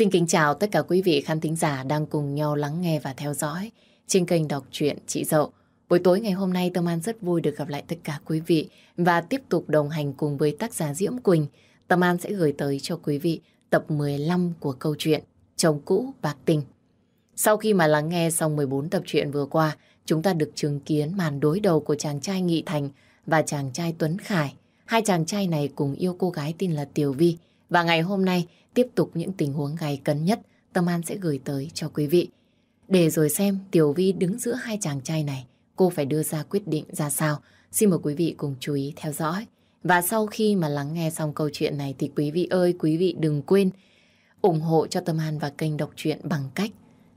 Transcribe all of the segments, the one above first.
Xin kính chào tất cả quý vị khán thính giả đang cùng nhau lắng nghe và theo dõi trên kênh đọc truyện Chị Dậu. Buổi tối ngày hôm nay Tâm An rất vui được gặp lại tất cả quý vị và tiếp tục đồng hành cùng với tác giả Diễm Quỳnh. Tâm An sẽ gửi tới cho quý vị tập 15 của câu chuyện Chồng cũ bạc tình. Sau khi mà lắng nghe xong 14 tập truyện vừa qua, chúng ta được chứng kiến màn đối đầu của chàng trai Nghị Thành và chàng trai Tuấn Khải. Hai chàng trai này cùng yêu cô gái tên là Tiểu Vi. Và ngày hôm nay, tiếp tục những tình huống gay cấn nhất, Tâm An sẽ gửi tới cho quý vị. Để rồi xem Tiểu Vi đứng giữa hai chàng trai này, cô phải đưa ra quyết định ra sao. Xin mời quý vị cùng chú ý theo dõi. Và sau khi mà lắng nghe xong câu chuyện này thì quý vị ơi, quý vị đừng quên ủng hộ cho Tâm An và kênh đọc truyện bằng cách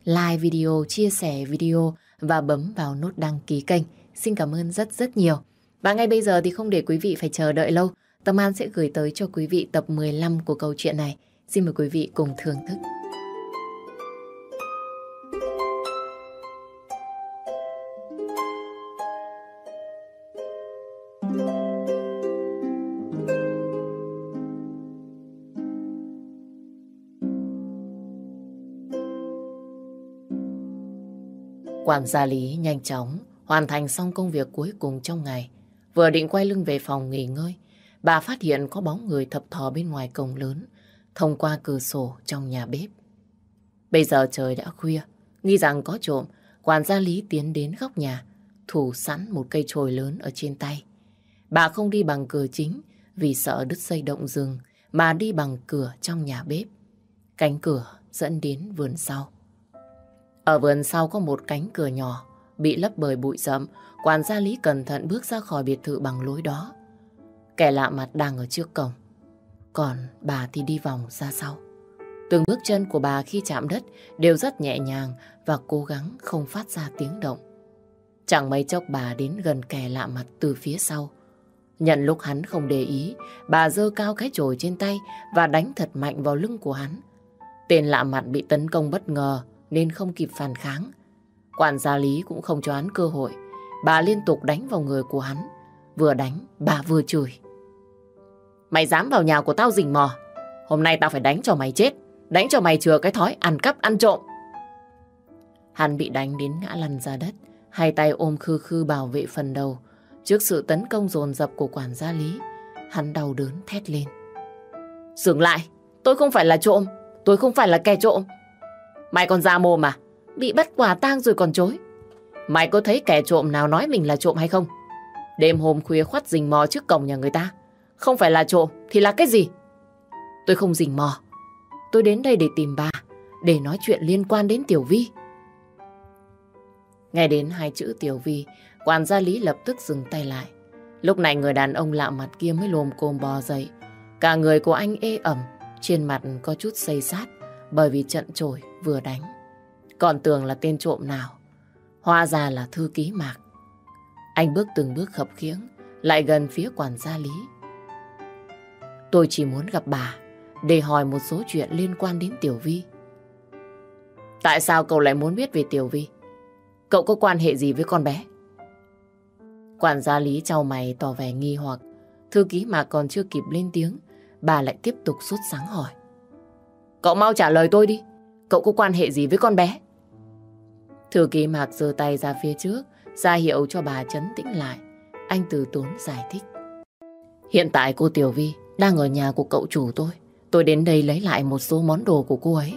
like video, chia sẻ video và bấm vào nút đăng ký kênh. Xin cảm ơn rất rất nhiều. Và ngay bây giờ thì không để quý vị phải chờ đợi lâu, Tâm An sẽ gửi tới cho quý vị tập 15 của câu chuyện này. Xin mời quý vị cùng thưởng thức. Quản gia Lý nhanh chóng hoàn thành xong công việc cuối cùng trong ngày. Vừa định quay lưng về phòng nghỉ ngơi, bà phát hiện có bóng người thập thò bên ngoài cổng lớn, thông qua cửa sổ trong nhà bếp. Bây giờ trời đã khuya, nghi rằng có trộm, quản gia Lý tiến đến góc nhà, thủ sẵn một cây chồi lớn ở trên tay. Bà không đi bằng cửa chính vì sợ đứt dây động rừng, mà đi bằng cửa trong nhà bếp. Cánh cửa dẫn đến vườn sau. Ở vườn sau có một cánh cửa nhỏ, bị lấp bởi bụi rậm, quản gia Lý cẩn thận bước ra khỏi biệt thự bằng lối đó. Kẻ lạ mặt đang ở trước cổng, còn bà thì đi vòng ra sau. Từng bước chân của bà khi chạm đất đều rất nhẹ nhàng và cố gắng không phát ra tiếng động. Chẳng mấy chốc bà đến gần kẻ lạ mặt từ phía sau. Nhận lúc hắn không để ý, bà dơ cao cái chổi trên tay và đánh thật mạnh vào lưng của hắn. Tên lạ mặt bị tấn công bất ngờ nên không kịp phản kháng. Quản gia Lý cũng không cho hắn cơ hội. Bà liên tục đánh vào người của hắn. Vừa đánh, bà vừa chửi. Mày dám vào nhà của tao rình mò. Hôm nay tao phải đánh cho mày chết. Đánh cho mày chừa cái thói ăn cắp ăn trộm. Hắn bị đánh đến ngã lăn ra đất. Hai tay ôm khư khư bảo vệ phần đầu. Trước sự tấn công dồn dập của quản gia Lý, hắn đau đớn thét lên. Dừng lại, tôi không phải là trộm, tôi không phải là kẻ trộm. Mày còn ra mồm à? Bị bắt quả tang rồi còn chối. Mày có thấy kẻ trộm nào nói mình là trộm hay không? Đêm hôm khuya khoắt rình mò trước cổng nhà người ta. Không phải là trộm thì là cái gì? Tôi không rình mò. Tôi đến đây để tìm bà, để nói chuyện liên quan đến Tiểu Vi. Nghe đến hai chữ Tiểu Vi, quản gia Lý lập tức dừng tay lại. Lúc này người đàn ông lạ mặt kia mới lồm cồm bò dậy. Cả người của anh ê ẩm, trên mặt có chút xây sát bởi vì trận trổi vừa đánh. Còn tưởng là tên trộm nào. Hóa ra là thư ký mạc. Anh bước từng bước khập khiễng, lại gần phía quản gia Lý. Tôi chỉ muốn gặp bà để hỏi một số chuyện liên quan đến Tiểu Vi. Tại sao cậu lại muốn biết về Tiểu Vi? Cậu có quan hệ gì với con bé? Quản gia Lý trao mày tỏ vẻ nghi hoặc. Thư ký mà còn chưa kịp lên tiếng, bà lại tiếp tục sốt sáng hỏi. Cậu mau trả lời tôi đi. Cậu có quan hệ gì với con bé? Thư ký Mạc giơ tay ra phía trước, ra hiệu cho bà chấn tĩnh lại. Anh từ tốn giải thích. Hiện tại cô Tiểu Vi đang ở nhà của cậu chủ tôi. Tôi đến đây lấy lại một số món đồ của cô ấy.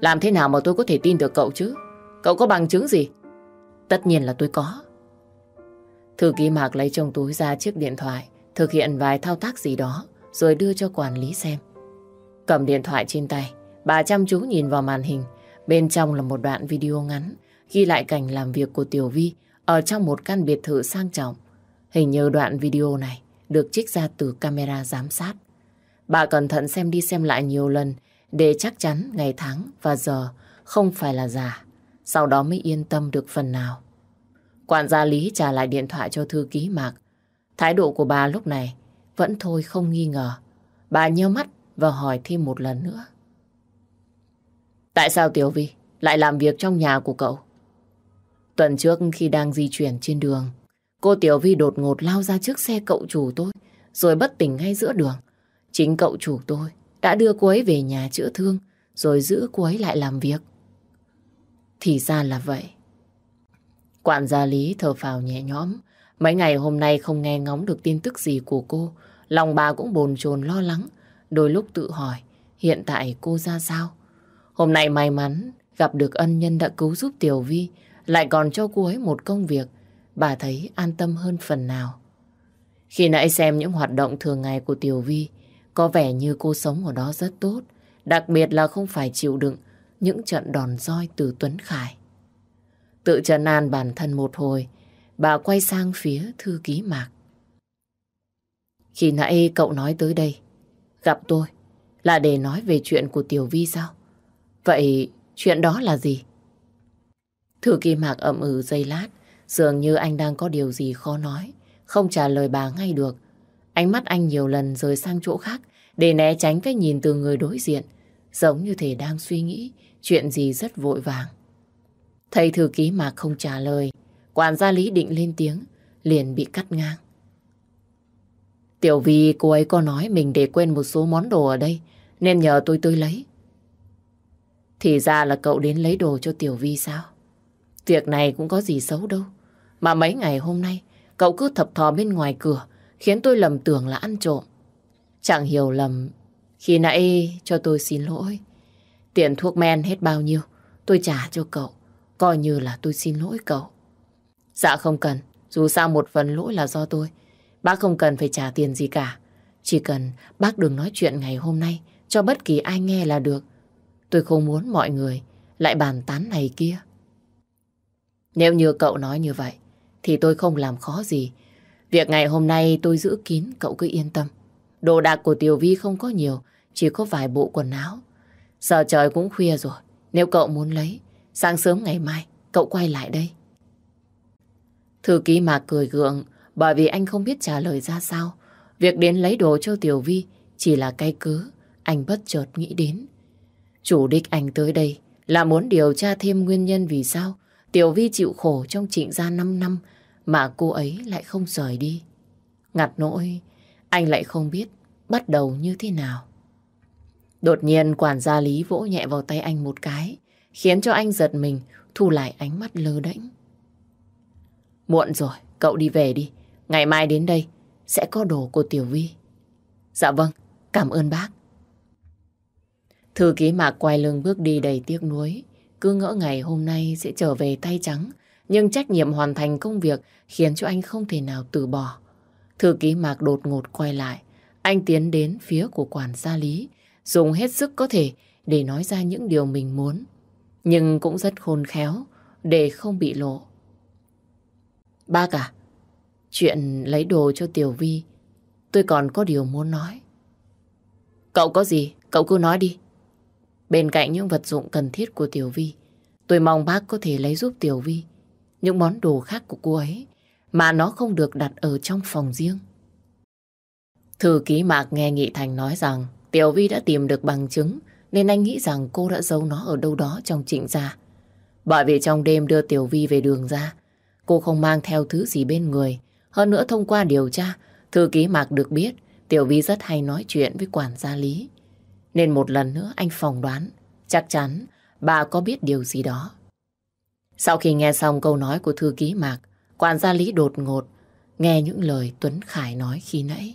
Làm thế nào mà tôi có thể tin được cậu chứ? Cậu có bằng chứng gì? Tất nhiên là tôi có. Thư ký Mạc lấy trong túi ra chiếc điện thoại, thực hiện vài thao tác gì đó, rồi đưa cho quản lý xem. Cầm điện thoại trên tay, bà chăm chú nhìn vào màn hình. Bên trong là một đoạn video ngắn, ghi lại cảnh làm việc của Tiểu Vi ở trong một căn biệt thự sang trọng. Hình như đoạn video này được trích ra từ camera giám sát. Bà cẩn thận xem đi xem lại nhiều lần để chắc chắn ngày tháng và giờ không phải là giả. Sau đó mới yên tâm được phần nào. Quản gia Lý trả lại điện thoại cho thư ký Mạc. Thái độ của bà lúc này vẫn thôi không nghi ngờ. Bà nhớ mắt và hỏi thêm một lần nữa. Tại sao Tiểu Vi lại làm việc trong nhà của cậu? Tuần trước khi đang di chuyển trên đường, cô Tiểu Vi đột ngột lao ra trước xe cậu chủ tôi, rồi bất tỉnh ngay giữa đường. Chính cậu chủ tôi đã đưa cô ấy về nhà chữa thương, rồi giữ cô ấy lại làm việc. Thì ra là vậy. Quản gia Lý thở phào nhẹ nhõm. Mấy ngày hôm nay không nghe ngóng được tin tức gì của cô. Lòng bà cũng bồn chồn lo lắng. Đôi lúc tự hỏi hiện tại cô ra sao. Hôm nay may mắn gặp được ân nhân đã cứu giúp Tiểu Vi lại còn cho cô ấy một công việc. Bà thấy an tâm hơn phần nào. Khi nãy xem những hoạt động thường ngày của Tiểu Vi có vẻ như cô sống ở đó rất tốt. Đặc biệt là không phải chịu đựng những trận đòn roi từ Tuấn Khải. Tự trấn an bản thân một hồi, bà quay sang phía thư ký Mạc. Khi nãy cậu nói tới đây, gặp tôi là để nói về chuyện của Tiểu Vi sao? Vậy chuyện đó là gì? Thư ký Mạc ậm ừ giây lát, dường như anh đang có điều gì khó nói, không trả lời bà ngay được. Ánh mắt anh nhiều lần rời sang chỗ khác để né tránh cái nhìn từ người đối diện, giống như thể đang suy nghĩ chuyện gì rất vội vàng. Thầy thư ký mà không trả lời, quản gia Lý định lên tiếng, liền bị cắt ngang. Tiểu Vi cô ấy có nói mình để quên một số món đồ ở đây, nên nhờ tôi tới lấy. Thì ra là cậu đến lấy đồ cho Tiểu Vi sao? Việc này cũng có gì xấu đâu. Mà mấy ngày hôm nay, cậu cứ thập thò bên ngoài cửa, khiến tôi lầm tưởng là ăn trộm. Chẳng hiểu lầm, khi nãy cho tôi xin lỗi. Tiền thuốc men hết bao nhiêu, tôi trả cho cậu. Coi như là tôi xin lỗi cậu. Dạ không cần, dù sao một phần lỗi là do tôi. Bác không cần phải trả tiền gì cả. Chỉ cần bác đừng nói chuyện ngày hôm nay cho bất kỳ ai nghe là được. Tôi không muốn mọi người lại bàn tán này kia. Nếu như cậu nói như vậy, thì tôi không làm khó gì. Việc ngày hôm nay tôi giữ kín, cậu cứ yên tâm. Đồ đạc của Tiểu Vi không có nhiều, chỉ có vài bộ quần áo. Giờ trời cũng khuya rồi, nếu cậu muốn lấy, sáng sớm ngày mai, cậu quay lại đây. Thư ký mà cười gượng, bởi vì anh không biết trả lời ra sao. Việc đến lấy đồ cho Tiểu Vi chỉ là cái cớ, anh bất chợt nghĩ đến. Chủ đích anh tới đây là muốn điều tra thêm nguyên nhân vì sao Tiểu Vi chịu khổ trong trịnh gia 5 năm mà cô ấy lại không rời đi. Ngặt nỗi, anh lại không biết bắt đầu như thế nào. Đột nhiên quản gia Lý vỗ nhẹ vào tay anh một cái, khiến cho anh giật mình, thu lại ánh mắt lơ đễnh. Muộn rồi, cậu đi về đi. Ngày mai đến đây sẽ có đồ của Tiểu Vi. Dạ vâng, cảm ơn bác. Thư ký mạc quay lưng bước đi đầy tiếc nuối. Cứ ngỡ ngày hôm nay sẽ trở về tay trắng. Nhưng trách nhiệm hoàn thành công việc khiến cho anh không thể nào từ bỏ. Thư ký mạc đột ngột quay lại. Anh tiến đến phía của quản gia Lý. Dùng hết sức có thể để nói ra những điều mình muốn. Nhưng cũng rất khôn khéo để không bị lộ. Bác à, chuyện lấy đồ cho Tiểu Vi, tôi còn có điều muốn nói. Cậu có gì, cậu cứ nói đi. Bên cạnh những vật dụng cần thiết của Tiểu Vi, tôi mong bác có thể lấy giúp Tiểu Vi những món đồ khác của cô ấy mà nó không được đặt ở trong phòng riêng. Thư ký Mạc nghe Nghị Thành nói rằng Tiểu Vi đã tìm được bằng chứng nên anh nghĩ rằng cô đã giấu nó ở đâu đó trong trịnh gia. Bởi vì trong đêm đưa Tiểu Vi về đường ra, cô không mang theo thứ gì bên người. Hơn nữa thông qua điều tra, thư ký Mạc được biết Tiểu Vi rất hay nói chuyện với quản gia Lý. Nên một lần nữa anh phỏng đoán, chắc chắn bà có biết điều gì đó. Sau khi nghe xong câu nói của thư ký Mạc, quản gia Lý đột ngột nghe những lời Tuấn Khải nói khi nãy.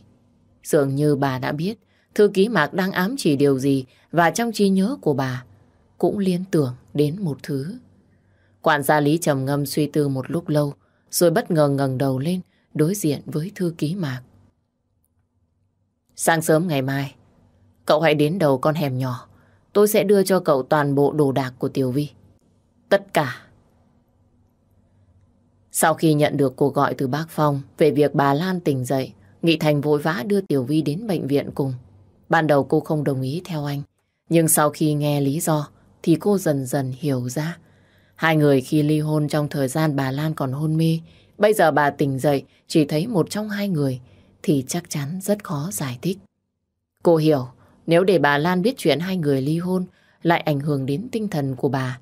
Dường như bà đã biết thư ký Mạc đang ám chỉ điều gì và trong trí nhớ của bà cũng liên tưởng đến một thứ. Quản gia Lý trầm ngâm suy tư một lúc lâu rồi bất ngờ ngẩng đầu lên đối diện với thư ký Mạc. Sáng sớm ngày mai, cậu hãy đến đầu con hẻm nhỏ. Tôi sẽ đưa cho cậu toàn bộ đồ đạc của Tiểu Vi. Tất cả. Sau khi nhận được cuộc gọi từ bác Phong về việc bà Lan tỉnh dậy, Nghị Thành vội vã đưa Tiểu Vi đến bệnh viện cùng. Ban đầu cô không đồng ý theo anh, nhưng sau khi nghe lý do thì cô dần dần hiểu ra. Hai người khi ly hôn trong thời gian bà Lan còn hôn mê, bây giờ bà tỉnh dậy chỉ thấy một trong hai người thì chắc chắn rất khó giải thích. Cô hiểu, nếu để bà Lan biết chuyện hai người ly hôn lại ảnh hưởng đến tinh thần của bà,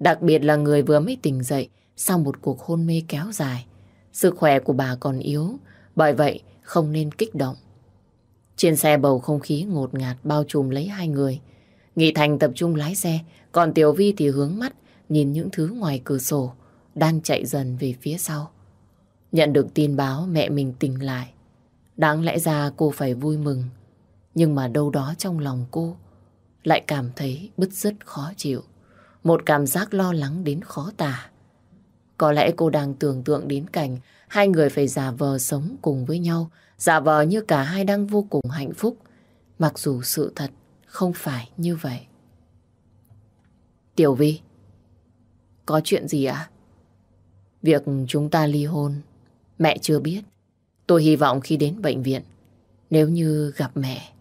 đặc biệt là người vừa mới tỉnh dậy sau một cuộc hôn mê kéo dài. Sức khỏe của bà còn yếu, bởi vậy không nên kích động. Trên xe bầu không khí ngột ngạt bao trùm lấy hai người. Nghị Thành tập trung lái xe, còn Tiểu Vi thì hướng mắt nhìn những thứ ngoài cửa sổ đang chạy dần về phía sau. Nhận được tin báo mẹ mình tỉnh lại. Đáng lẽ ra cô phải vui mừng, nhưng mà đâu đó trong lòng cô lại cảm thấy bứt rứt khó chịu. Một cảm giác lo lắng đến khó tả. Có lẽ cô đang tưởng tượng đến cảnh hai người phải giả vờ sống cùng với nhau, giả vờ như cả hai đang vô cùng hạnh phúc, mặc dù sự thật không phải như vậy. Tiểu Vi, có chuyện gì ạ? Việc chúng ta ly hôn, mẹ chưa biết. Tôi hy vọng khi đến bệnh viện, nếu như gặp mẹ,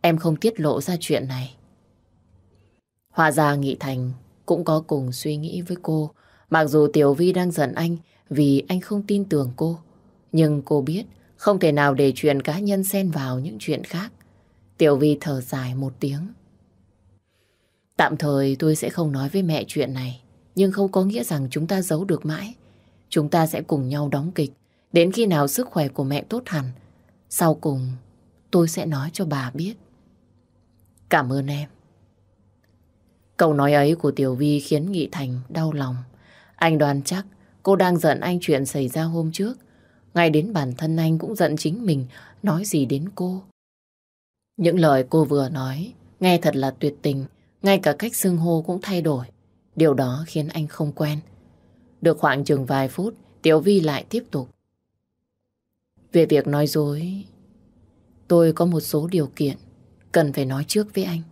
em không tiết lộ ra chuyện này. Hòa ra Nghị Thành cũng có cùng suy nghĩ với cô. Mặc dù Tiểu Vi đang giận anh vì anh không tin tưởng cô. Nhưng cô biết không thể nào để chuyện cá nhân xen vào những chuyện khác. Tiểu Vi thở dài một tiếng. Tạm thời tôi sẽ không nói với mẹ chuyện này. Nhưng không có nghĩa rằng chúng ta giấu được mãi. Chúng ta sẽ cùng nhau đóng kịch. Đến khi nào sức khỏe của mẹ tốt hẳn. Sau cùng tôi sẽ nói cho bà biết. Cảm ơn em. Câu nói ấy của Tiểu Vi khiến Nghị Thành đau lòng. Anh đoán chắc cô đang giận anh chuyện xảy ra hôm trước. Ngay đến bản thân anh cũng giận chính mình nói gì đến cô. Những lời cô vừa nói nghe thật là tuyệt tình. Ngay cả cách xưng hô cũng thay đổi. Điều đó khiến anh không quen. Được khoảng chừng vài phút, Tiểu Vi lại tiếp tục. Về việc nói dối, tôi có một số điều kiện cần phải nói trước với anh.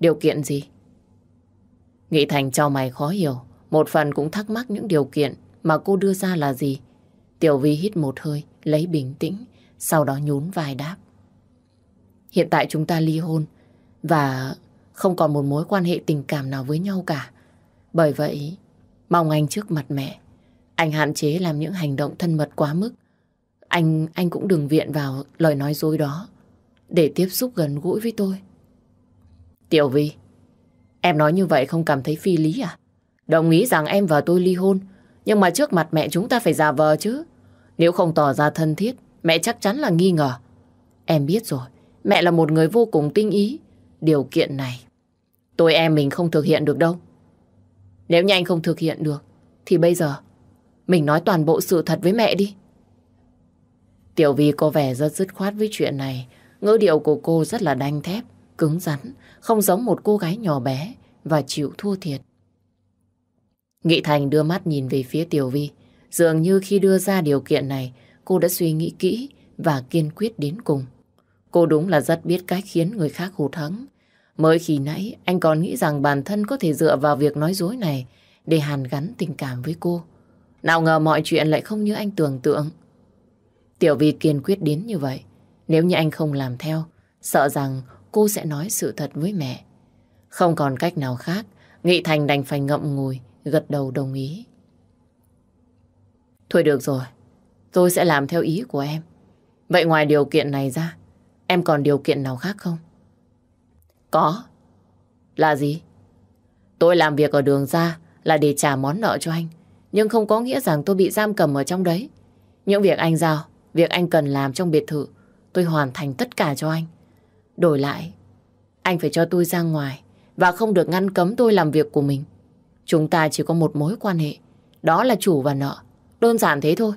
Điều kiện gì? Nghị Thành cho mày khó hiểu, một phần cũng thắc mắc những điều kiện mà cô đưa ra là gì. Tiểu Vi hít một hơi, lấy bình tĩnh, sau đó nhún vai đáp. Hiện tại chúng ta ly hôn và không còn một mối quan hệ tình cảm nào với nhau cả. Bởi vậy, mong anh trước mặt mẹ, anh hạn chế làm những hành động thân mật quá mức. Anh anh cũng đừng viện vào lời nói dối đó để tiếp xúc gần gũi với tôi. Tiểu Vi, Em nói như vậy không cảm thấy phi lý à? Đồng ý rằng em và tôi ly hôn, nhưng mà trước mặt mẹ chúng ta phải giả vờ chứ. Nếu không tỏ ra thân thiết, mẹ chắc chắn là nghi ngờ. Em biết rồi, mẹ là một người vô cùng tinh ý. Điều kiện này, tôi em mình không thực hiện được đâu. Nếu như anh không thực hiện được, thì bây giờ mình nói toàn bộ sự thật với mẹ đi. Tiểu Vi có vẻ rất dứt khoát với chuyện này. Ngữ điệu của cô rất là đanh thép cứng rắn, không giống một cô gái nhỏ bé và chịu thua thiệt. Nghị Thành đưa mắt nhìn về phía Tiểu Vi. Dường như khi đưa ra điều kiện này, cô đã suy nghĩ kỹ và kiên quyết đến cùng. Cô đúng là rất biết cách khiến người khác hụt hẫng. Mới khi nãy, anh còn nghĩ rằng bản thân có thể dựa vào việc nói dối này để hàn gắn tình cảm với cô. Nào ngờ mọi chuyện lại không như anh tưởng tượng. Tiểu Vi kiên quyết đến như vậy. Nếu như anh không làm theo, sợ rằng cô sẽ nói sự thật với mẹ. Không còn cách nào khác, Nghị Thành đành phải ngậm ngùi, gật đầu đồng ý. Thôi được rồi, tôi sẽ làm theo ý của em. Vậy ngoài điều kiện này ra, em còn điều kiện nào khác không? Có. Là gì? Tôi làm việc ở đường ra là để trả món nợ cho anh. Nhưng không có nghĩa rằng tôi bị giam cầm ở trong đấy. Những việc anh giao, việc anh cần làm trong biệt thự, tôi hoàn thành tất cả cho anh. Đổi lại, anh phải cho tôi ra ngoài và không được ngăn cấm tôi làm việc của mình. Chúng ta chỉ có một mối quan hệ, đó là chủ và nợ. Đơn giản thế thôi.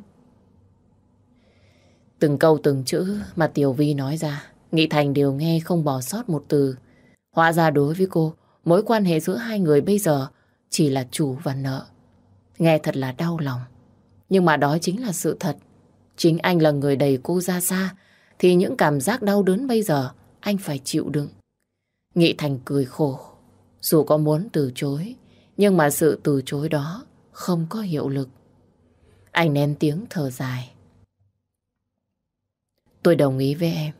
Từng câu từng chữ mà Tiểu Vi nói ra, Nghị Thành đều nghe không bỏ sót một từ. Hóa ra đối với cô, mối quan hệ giữa hai người bây giờ chỉ là chủ và nợ. Nghe thật là đau lòng. Nhưng mà đó chính là sự thật. Chính anh là người đẩy cô ra xa, thì những cảm giác đau đớn bây giờ anh phải chịu đựng. Nghị Thành cười khổ. Dù có muốn từ chối, nhưng mà sự từ chối đó không có hiệu lực. Anh nén tiếng thở dài. Tôi đồng ý với em.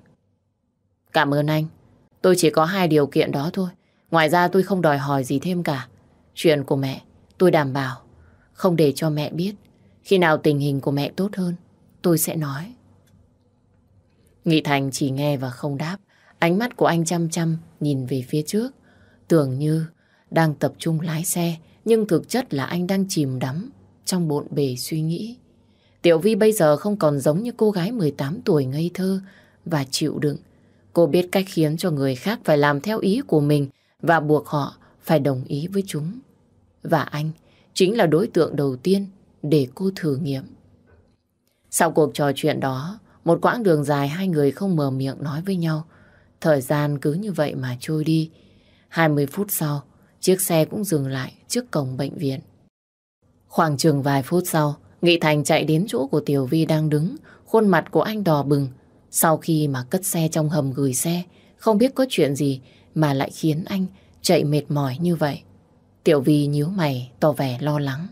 Cảm ơn anh. Tôi chỉ có hai điều kiện đó thôi. Ngoài ra tôi không đòi hỏi gì thêm cả. Chuyện của mẹ, tôi đảm bảo. Không để cho mẹ biết. Khi nào tình hình của mẹ tốt hơn, tôi sẽ nói. Nghị Thành chỉ nghe và không đáp. Ánh mắt của anh chăm chăm nhìn về phía trước. Tưởng như đang tập trung lái xe, nhưng thực chất là anh đang chìm đắm trong bộn bề suy nghĩ. Tiểu Vi bây giờ không còn giống như cô gái 18 tuổi ngây thơ và chịu đựng. Cô biết cách khiến cho người khác phải làm theo ý của mình và buộc họ phải đồng ý với chúng. Và anh chính là đối tượng đầu tiên để cô thử nghiệm. Sau cuộc trò chuyện đó, một quãng đường dài hai người không mở miệng nói với nhau. Thời gian cứ như vậy mà trôi đi. 20 phút sau, chiếc xe cũng dừng lại trước cổng bệnh viện. Khoảng chừng vài phút sau, Nghị Thành chạy đến chỗ của Tiểu Vi đang đứng, khuôn mặt của anh đỏ bừng. Sau khi mà cất xe trong hầm gửi xe, không biết có chuyện gì mà lại khiến anh chạy mệt mỏi như vậy. Tiểu Vi nhíu mày, tỏ vẻ lo lắng.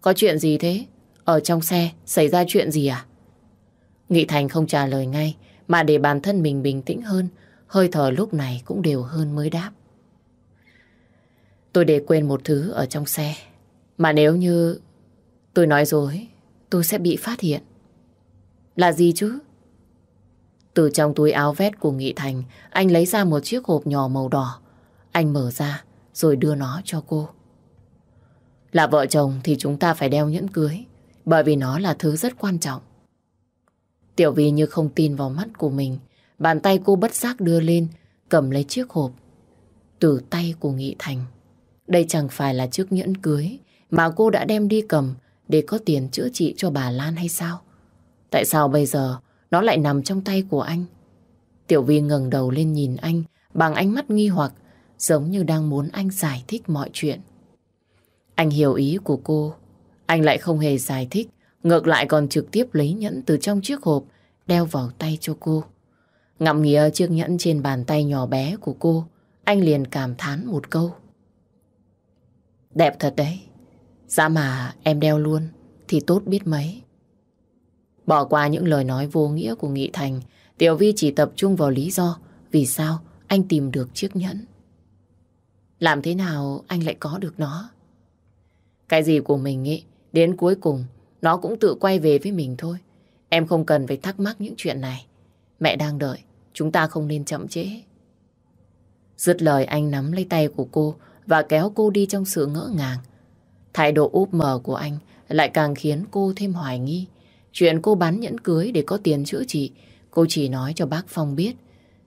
Có chuyện gì thế? Ở trong xe xảy ra chuyện gì à? Nghị Thành không trả lời ngay, mà để bản thân mình bình tĩnh hơn, hơi thở lúc này cũng đều hơn mới đáp. Tôi để quên một thứ ở trong xe, mà nếu như tôi nói dối, tôi sẽ bị phát hiện. Là gì chứ? Từ trong túi áo vest của Nghị Thành, anh lấy ra một chiếc hộp nhỏ màu đỏ. Anh mở ra, rồi đưa nó cho cô. Là vợ chồng thì chúng ta phải đeo nhẫn cưới, bởi vì nó là thứ rất quan trọng. Tiểu Vi như không tin vào mắt của mình, bàn tay cô bất giác đưa lên, cầm lấy chiếc hộp. Từ tay của Nghị Thành. Đây chẳng phải là chiếc nhẫn cưới mà cô đã đem đi cầm để có tiền chữa trị cho bà Lan hay sao? Tại sao bây giờ nó lại nằm trong tay của anh? Tiểu Vi ngẩng đầu lên nhìn anh bằng ánh mắt nghi hoặc giống như đang muốn anh giải thích mọi chuyện. Anh hiểu ý của cô. Anh lại không hề giải thích, ngược lại còn trực tiếp lấy nhẫn từ trong chiếc hộp đeo vào tay cho cô. Ngậm nghía chiếc nhẫn trên bàn tay nhỏ bé của cô, anh liền cảm thán một câu. Đẹp thật đấy. Dạ mà em đeo luôn thì tốt biết mấy. Bỏ qua những lời nói vô nghĩa của Nghị Thành, Tiểu Vi chỉ tập trung vào lý do vì sao anh tìm được chiếc nhẫn. Làm thế nào anh lại có được nó? Cái gì của mình ấy, đến cuối cùng nó cũng tự quay về với mình thôi. Em không cần phải thắc mắc những chuyện này. Mẹ đang đợi, chúng ta không nên chậm trễ. Dứt lời anh nắm lấy tay của cô và kéo cô đi trong sự ngỡ ngàng. Thái độ úp mờ của anh lại càng khiến cô thêm hoài nghi. Chuyện cô bán nhẫn cưới để có tiền chữa trị, cô chỉ nói cho bác Phong biết.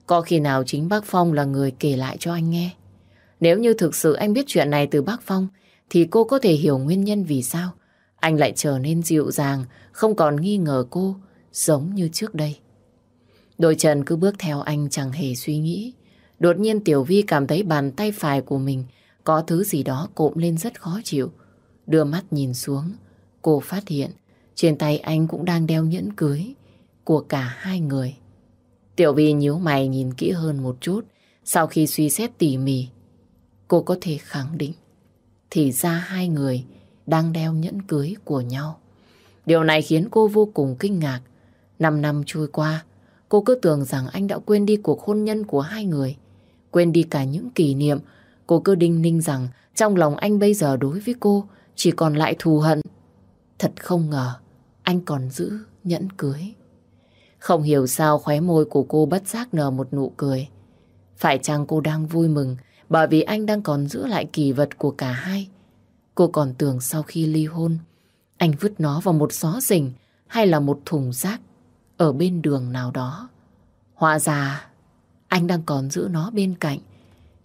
Có khi nào chính bác Phong là người kể lại cho anh nghe. Nếu như thực sự anh biết chuyện này từ bác Phong, thì cô có thể hiểu nguyên nhân vì sao anh lại trở nên dịu dàng, không còn nghi ngờ cô, giống như trước đây. Đôi chân cứ bước theo anh chẳng hề suy nghĩ. Đột nhiên Tiểu Vi cảm thấy bàn tay phải của mình có thứ gì đó cộm lên rất khó chịu. Đưa mắt nhìn xuống, cô phát hiện trên tay anh cũng đang đeo nhẫn cưới của cả hai người. Tiểu Vi nhíu mày nhìn kỹ hơn một chút, sau khi suy xét tỉ mỉ, cô có thể khẳng định thì ra hai người đang đeo nhẫn cưới của nhau. Điều này khiến cô vô cùng kinh ngạc. Năm năm trôi qua, cô cứ tưởng rằng anh đã quên đi cuộc hôn nhân của hai người. Quên đi cả những kỷ niệm, cô cứ đinh ninh rằng trong lòng anh bây giờ đối với cô chỉ còn lại thù hận. Thật không ngờ, anh còn giữ nhẫn cưới. Không hiểu sao khóe môi của cô bất giác nở một nụ cười. Phải chăng cô đang vui mừng bởi vì anh đang còn giữ lại kỳ vật của cả hai? Cô còn tưởng sau khi ly hôn, anh vứt nó vào một xó rình hay là một thùng rác ở bên đường nào đó. Hóa ra, anh đang còn giữ nó bên cạnh,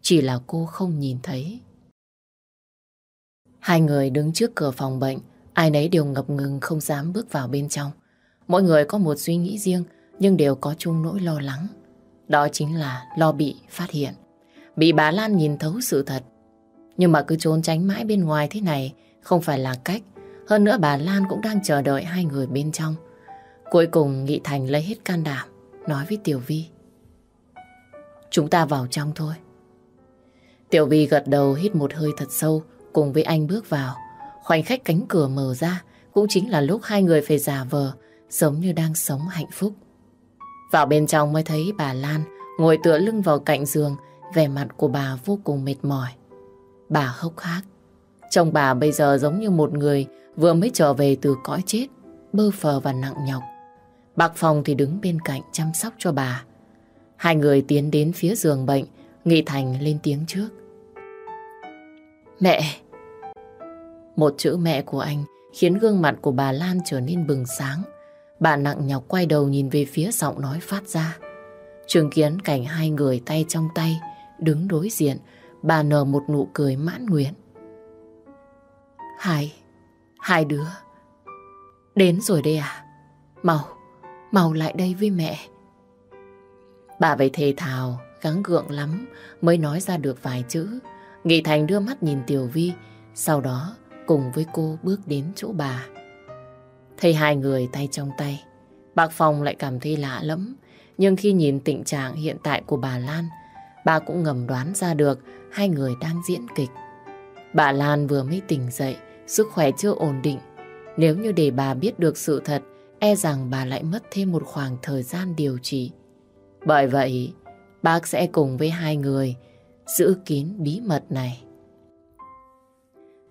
chỉ là cô không nhìn thấy. Hai người đứng trước cửa phòng bệnh, ai nấy đều ngập ngừng không dám bước vào bên trong. Mỗi người có một suy nghĩ riêng, nhưng đều có chung nỗi lo lắng. Đó chính là lo bị phát hiện. Bị bà Lan nhìn thấu sự thật. Nhưng mà cứ trốn tránh mãi bên ngoài thế này không phải là cách. Hơn nữa bà Lan cũng đang chờ đợi hai người bên trong. Cuối cùng Nghị Thành lấy hết can đảm, nói với Tiểu Vi. Chúng ta vào trong thôi. Tiểu Vi gật đầu hít một hơi thật sâu, cùng với anh bước vào. Khoảnh khắc cánh cửa mở ra, cũng chính là lúc hai người phải giả vờ, giống như đang sống hạnh phúc. Vào bên trong mới thấy bà Lan ngồi tựa lưng vào cạnh giường, vẻ mặt của bà vô cùng mệt mỏi. Bà hốc hác. Chồng bà bây giờ giống như một người vừa mới trở về từ cõi chết, bơ phờ và nặng nhọc. Bác Phong thì đứng bên cạnh chăm sóc cho bà. Hai người tiến đến phía giường bệnh, Nghị Thành lên tiếng trước. Mẹ! Một chữ mẹ của anh khiến gương mặt của bà Lan trở nên bừng sáng. Bà nặng nhọc quay đầu nhìn về phía giọng nói phát ra. Chứng kiến cảnh hai người tay trong tay đứng đối diện, bà nở một nụ cười mãn nguyện. Hai, hai đứa, đến rồi đây à? Mau, mau lại đây với mẹ. Bà vậy thề thào, gắng gượng lắm mới nói ra được vài chữ. Nghị Thành đưa mắt nhìn Tiểu Vi, sau đó cùng với cô bước đến chỗ bà. Thấy hai người tay trong tay, bác Phong lại cảm thấy lạ lắm. Nhưng khi nhìn tình trạng hiện tại của bà Lan, bà cũng ngầm đoán ra được hai người đang diễn kịch. Bà Lan vừa mới tỉnh dậy, sức khỏe chưa ổn định. Nếu như để bà biết được sự thật, e rằng bà lại mất thêm một khoảng thời gian điều trị. Bởi vậy, bác sẽ cùng với hai người giữ kín bí mật này.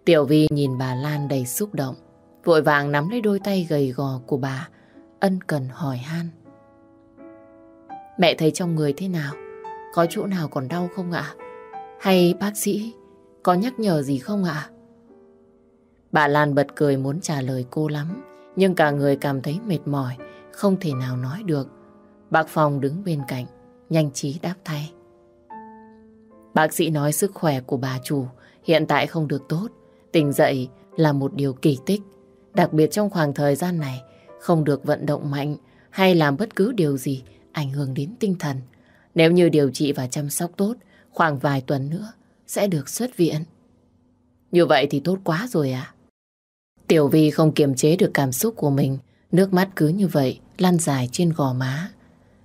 Tiểu Vi nhìn bà Lan đầy xúc động, vội vàng nắm lấy đôi tay gầy gò của bà, ân cần hỏi han. Mẹ thấy trong người thế nào? Có chỗ nào còn đau không ạ? Hay bác sĩ có nhắc nhở gì không ạ? Bà Lan bật cười muốn trả lời cô lắm, nhưng cả người cảm thấy mệt mỏi, không thể nào nói được. Bác Phong đứng bên cạnh, nhanh trí đáp thay. Bác sĩ nói sức khỏe của bà chủ hiện tại không được tốt, tỉnh dậy là một điều kỳ tích. Đặc biệt trong khoảng thời gian này, không được vận động mạnh hay làm bất cứ điều gì ảnh hưởng đến tinh thần. Nếu như điều trị và chăm sóc tốt, khoảng vài tuần nữa sẽ được xuất viện. Như vậy thì tốt quá rồi à? Tiểu Vi không kiềm chế được cảm xúc của mình, nước mắt cứ như vậy lan dài trên gò má.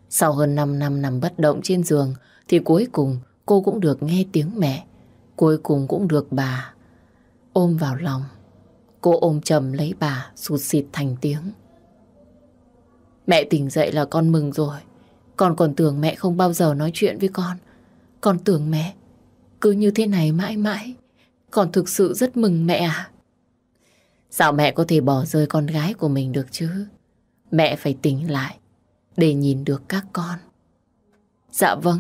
Sau hơn 5 năm nằm bất động trên giường thì cuối cùng cô cũng được nghe tiếng mẹ. Cuối cùng cũng được bà ôm vào lòng. Cô ôm chầm lấy bà, sụt xịt thành tiếng. Mẹ tỉnh dậy là con mừng rồi. Con còn tưởng mẹ không bao giờ nói chuyện với con. Con tưởng mẹ, cứ như thế này mãi mãi. Con thực sự rất mừng mẹ à. Sao mẹ có thể bỏ rơi con gái của mình được chứ? Mẹ phải tỉnh lại để nhìn được các con. Dạ vâng.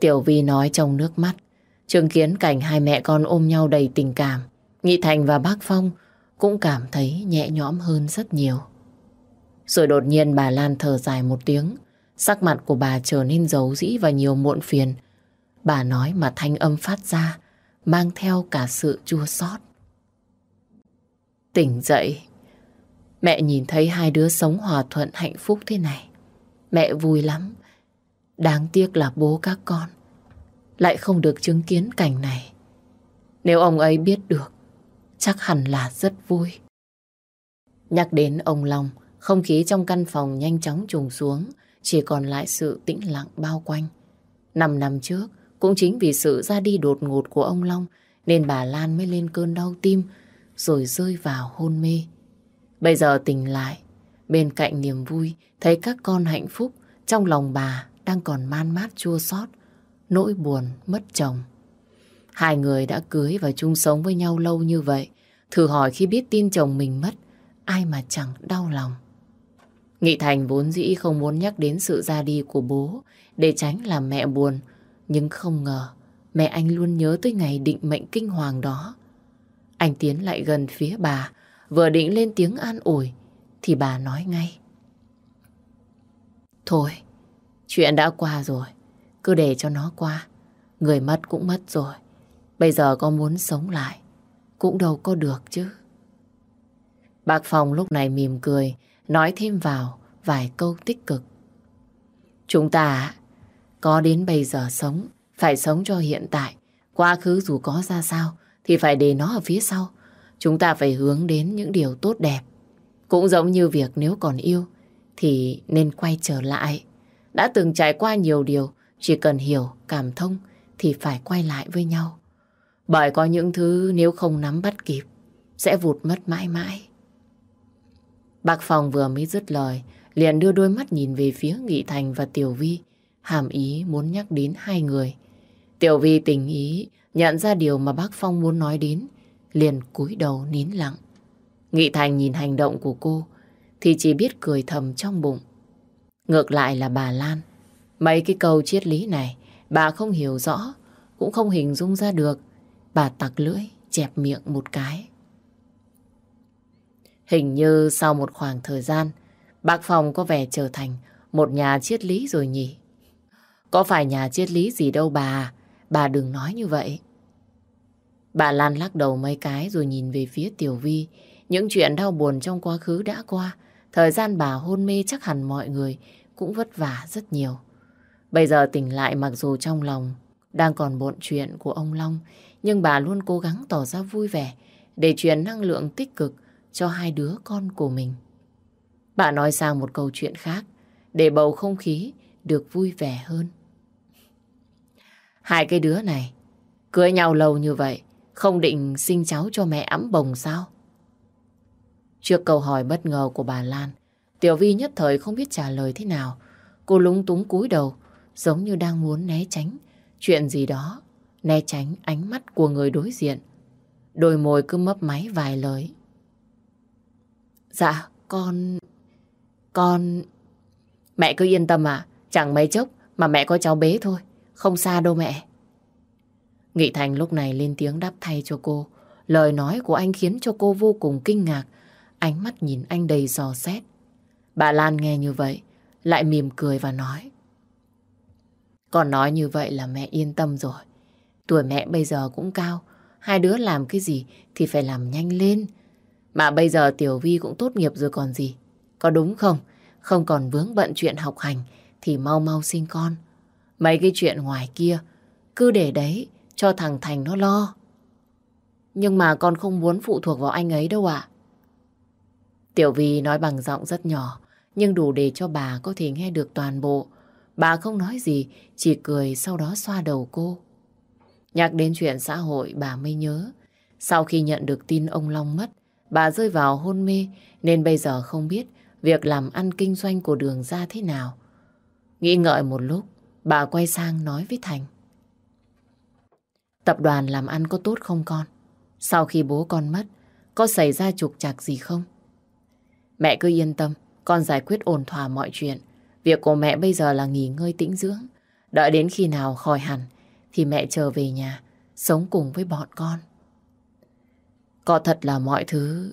Tiểu Vi nói trong nước mắt, chứng kiến cảnh hai mẹ con ôm nhau đầy tình cảm. Nghị Thành và bác Phong cũng cảm thấy nhẹ nhõm hơn rất nhiều. Rồi đột nhiên bà Lan thở dài một tiếng, sắc mặt của bà trở nên dấu dĩ và nhiều muộn phiền. Bà nói mà thanh âm phát ra, mang theo cả sự chua xót. Tỉnh dậy, mẹ nhìn thấy hai đứa sống hòa thuận hạnh phúc thế này. Mẹ vui lắm. Đáng tiếc là bố các con lại không được chứng kiến cảnh này. Nếu ông ấy biết được, chắc hẳn là rất vui. Nhắc đến ông Long, không khí trong căn phòng nhanh chóng trùng xuống, chỉ còn lại sự tĩnh lặng bao quanh. Năm năm trước, cũng chính vì sự ra đi đột ngột của ông Long, nên bà Lan mới lên cơn đau tim, rồi rơi vào hôn mê. Bây giờ tỉnh lại, bên cạnh niềm vui, thấy các con hạnh phúc, trong lòng bà đang còn man mát chua xót nỗi buồn mất chồng. Hai người đã cưới và chung sống với nhau lâu như vậy, thử hỏi khi biết tin chồng mình mất, ai mà chẳng đau lòng. Nghị Thành vốn dĩ không muốn nhắc đến sự ra đi của bố để tránh làm mẹ buồn, nhưng không ngờ mẹ anh luôn nhớ tới ngày định mệnh kinh hoàng đó. Anh tiến lại gần phía bà, vừa định lên tiếng an ủi, thì bà nói ngay. Thôi, chuyện đã qua rồi, cứ để cho nó qua. Người mất cũng mất rồi, bây giờ có muốn sống lại, cũng đâu có được chứ. Bác Phong lúc này mỉm cười, nói thêm vào vài câu tích cực. Chúng ta có đến bây giờ sống, phải sống cho hiện tại. Quá khứ dù có ra sao, thì phải để nó ở phía sau. Chúng ta phải hướng đến những điều tốt đẹp. Cũng giống như việc nếu còn yêu, thì nên quay trở lại. Đã từng trải qua nhiều điều, chỉ cần hiểu, cảm thông, thì phải quay lại với nhau. Bởi có những thứ nếu không nắm bắt kịp, sẽ vụt mất mãi mãi. Bác Phong vừa mới dứt lời, liền đưa đôi mắt nhìn về phía Nghị Thành và Tiểu Vi, hàm ý muốn nhắc đến hai người. Tiểu Vi tình ý, nhận ra điều mà bác Phong muốn nói đến, liền cúi đầu nín lặng. Nghị Thành nhìn hành động của cô, thì chỉ biết cười thầm trong bụng. Ngược lại là bà Lan. Mấy cái câu triết lý này, bà không hiểu rõ, cũng không hình dung ra được. Bà tặc lưỡi, chẹp miệng một cái. Hình như sau một khoảng thời gian, bác Phong có vẻ trở thành một nhà triết lý rồi nhỉ? Có phải nhà triết lý gì đâu bà. Bà đừng nói như vậy. Bà Lan lắc đầu mấy cái rồi nhìn về phía Tiểu Vi. Những chuyện đau buồn trong quá khứ đã qua. Thời gian bà hôn mê chắc hẳn mọi người cũng vất vả rất nhiều. Bây giờ tỉnh lại mặc dù trong lòng đang còn bộn chuyện của ông Long, nhưng bà luôn cố gắng tỏ ra vui vẻ để truyền năng lượng tích cực cho hai đứa con của mình. Bà nói sang một câu chuyện khác để bầu không khí được vui vẻ hơn. Hai cái đứa này cưới nhau lâu như vậy không định sinh cháu cho mẹ ấm bồng sao? Trước câu hỏi bất ngờ của bà Lan, Tiểu Vi nhất thời không biết trả lời thế nào. Cô lúng túng cúi đầu, giống như đang muốn né tránh chuyện gì đó, né tránh ánh mắt của người đối diện. Đôi môi cứ mấp máy vài lời. Dạ, con... Con... Mẹ cứ yên tâm à, chẳng mấy chốc mà mẹ có cháu bế thôi, không xa đâu mẹ. Nghị Thành lúc này lên tiếng đáp thay cho cô. Lời nói của anh khiến cho cô vô cùng kinh ngạc, ánh mắt nhìn anh đầy giò xét. Bà Lan nghe như vậy, lại mỉm cười và nói. Còn nói như vậy là mẹ yên tâm rồi. Tuổi mẹ bây giờ cũng cao, hai đứa làm cái gì thì phải làm nhanh lên. Mà bây giờ Tiểu Vi cũng tốt nghiệp rồi còn gì. Có đúng không? Không còn vướng bận chuyện học hành thì mau mau sinh con. Mấy cái chuyện ngoài kia cứ để đấy cho thằng Thành nó lo. Nhưng mà con không muốn phụ thuộc vào anh ấy đâu ạ. Tiểu Vi nói bằng giọng rất nhỏ, nhưng đủ để cho bà có thể nghe được toàn bộ. Bà không nói gì, chỉ cười sau đó xoa đầu cô. Nhắc đến chuyện xã hội bà mới nhớ. Sau khi nhận được tin ông Long mất, bà rơi vào hôn mê nên bây giờ không biết việc làm ăn kinh doanh của đường ra thế nào. Nghĩ ngợi một lúc, bà quay sang nói với Thành. Tập đoàn làm ăn có tốt không con? Sau khi bố con mất, có xảy ra trục trặc gì không? Mẹ cứ yên tâm, con giải quyết ổn thỏa mọi chuyện. Việc của mẹ bây giờ là nghỉ ngơi tĩnh dưỡng. Đợi đến khi nào khỏi hẳn, thì mẹ trở về nhà, sống cùng với bọn con. Có thật là mọi thứ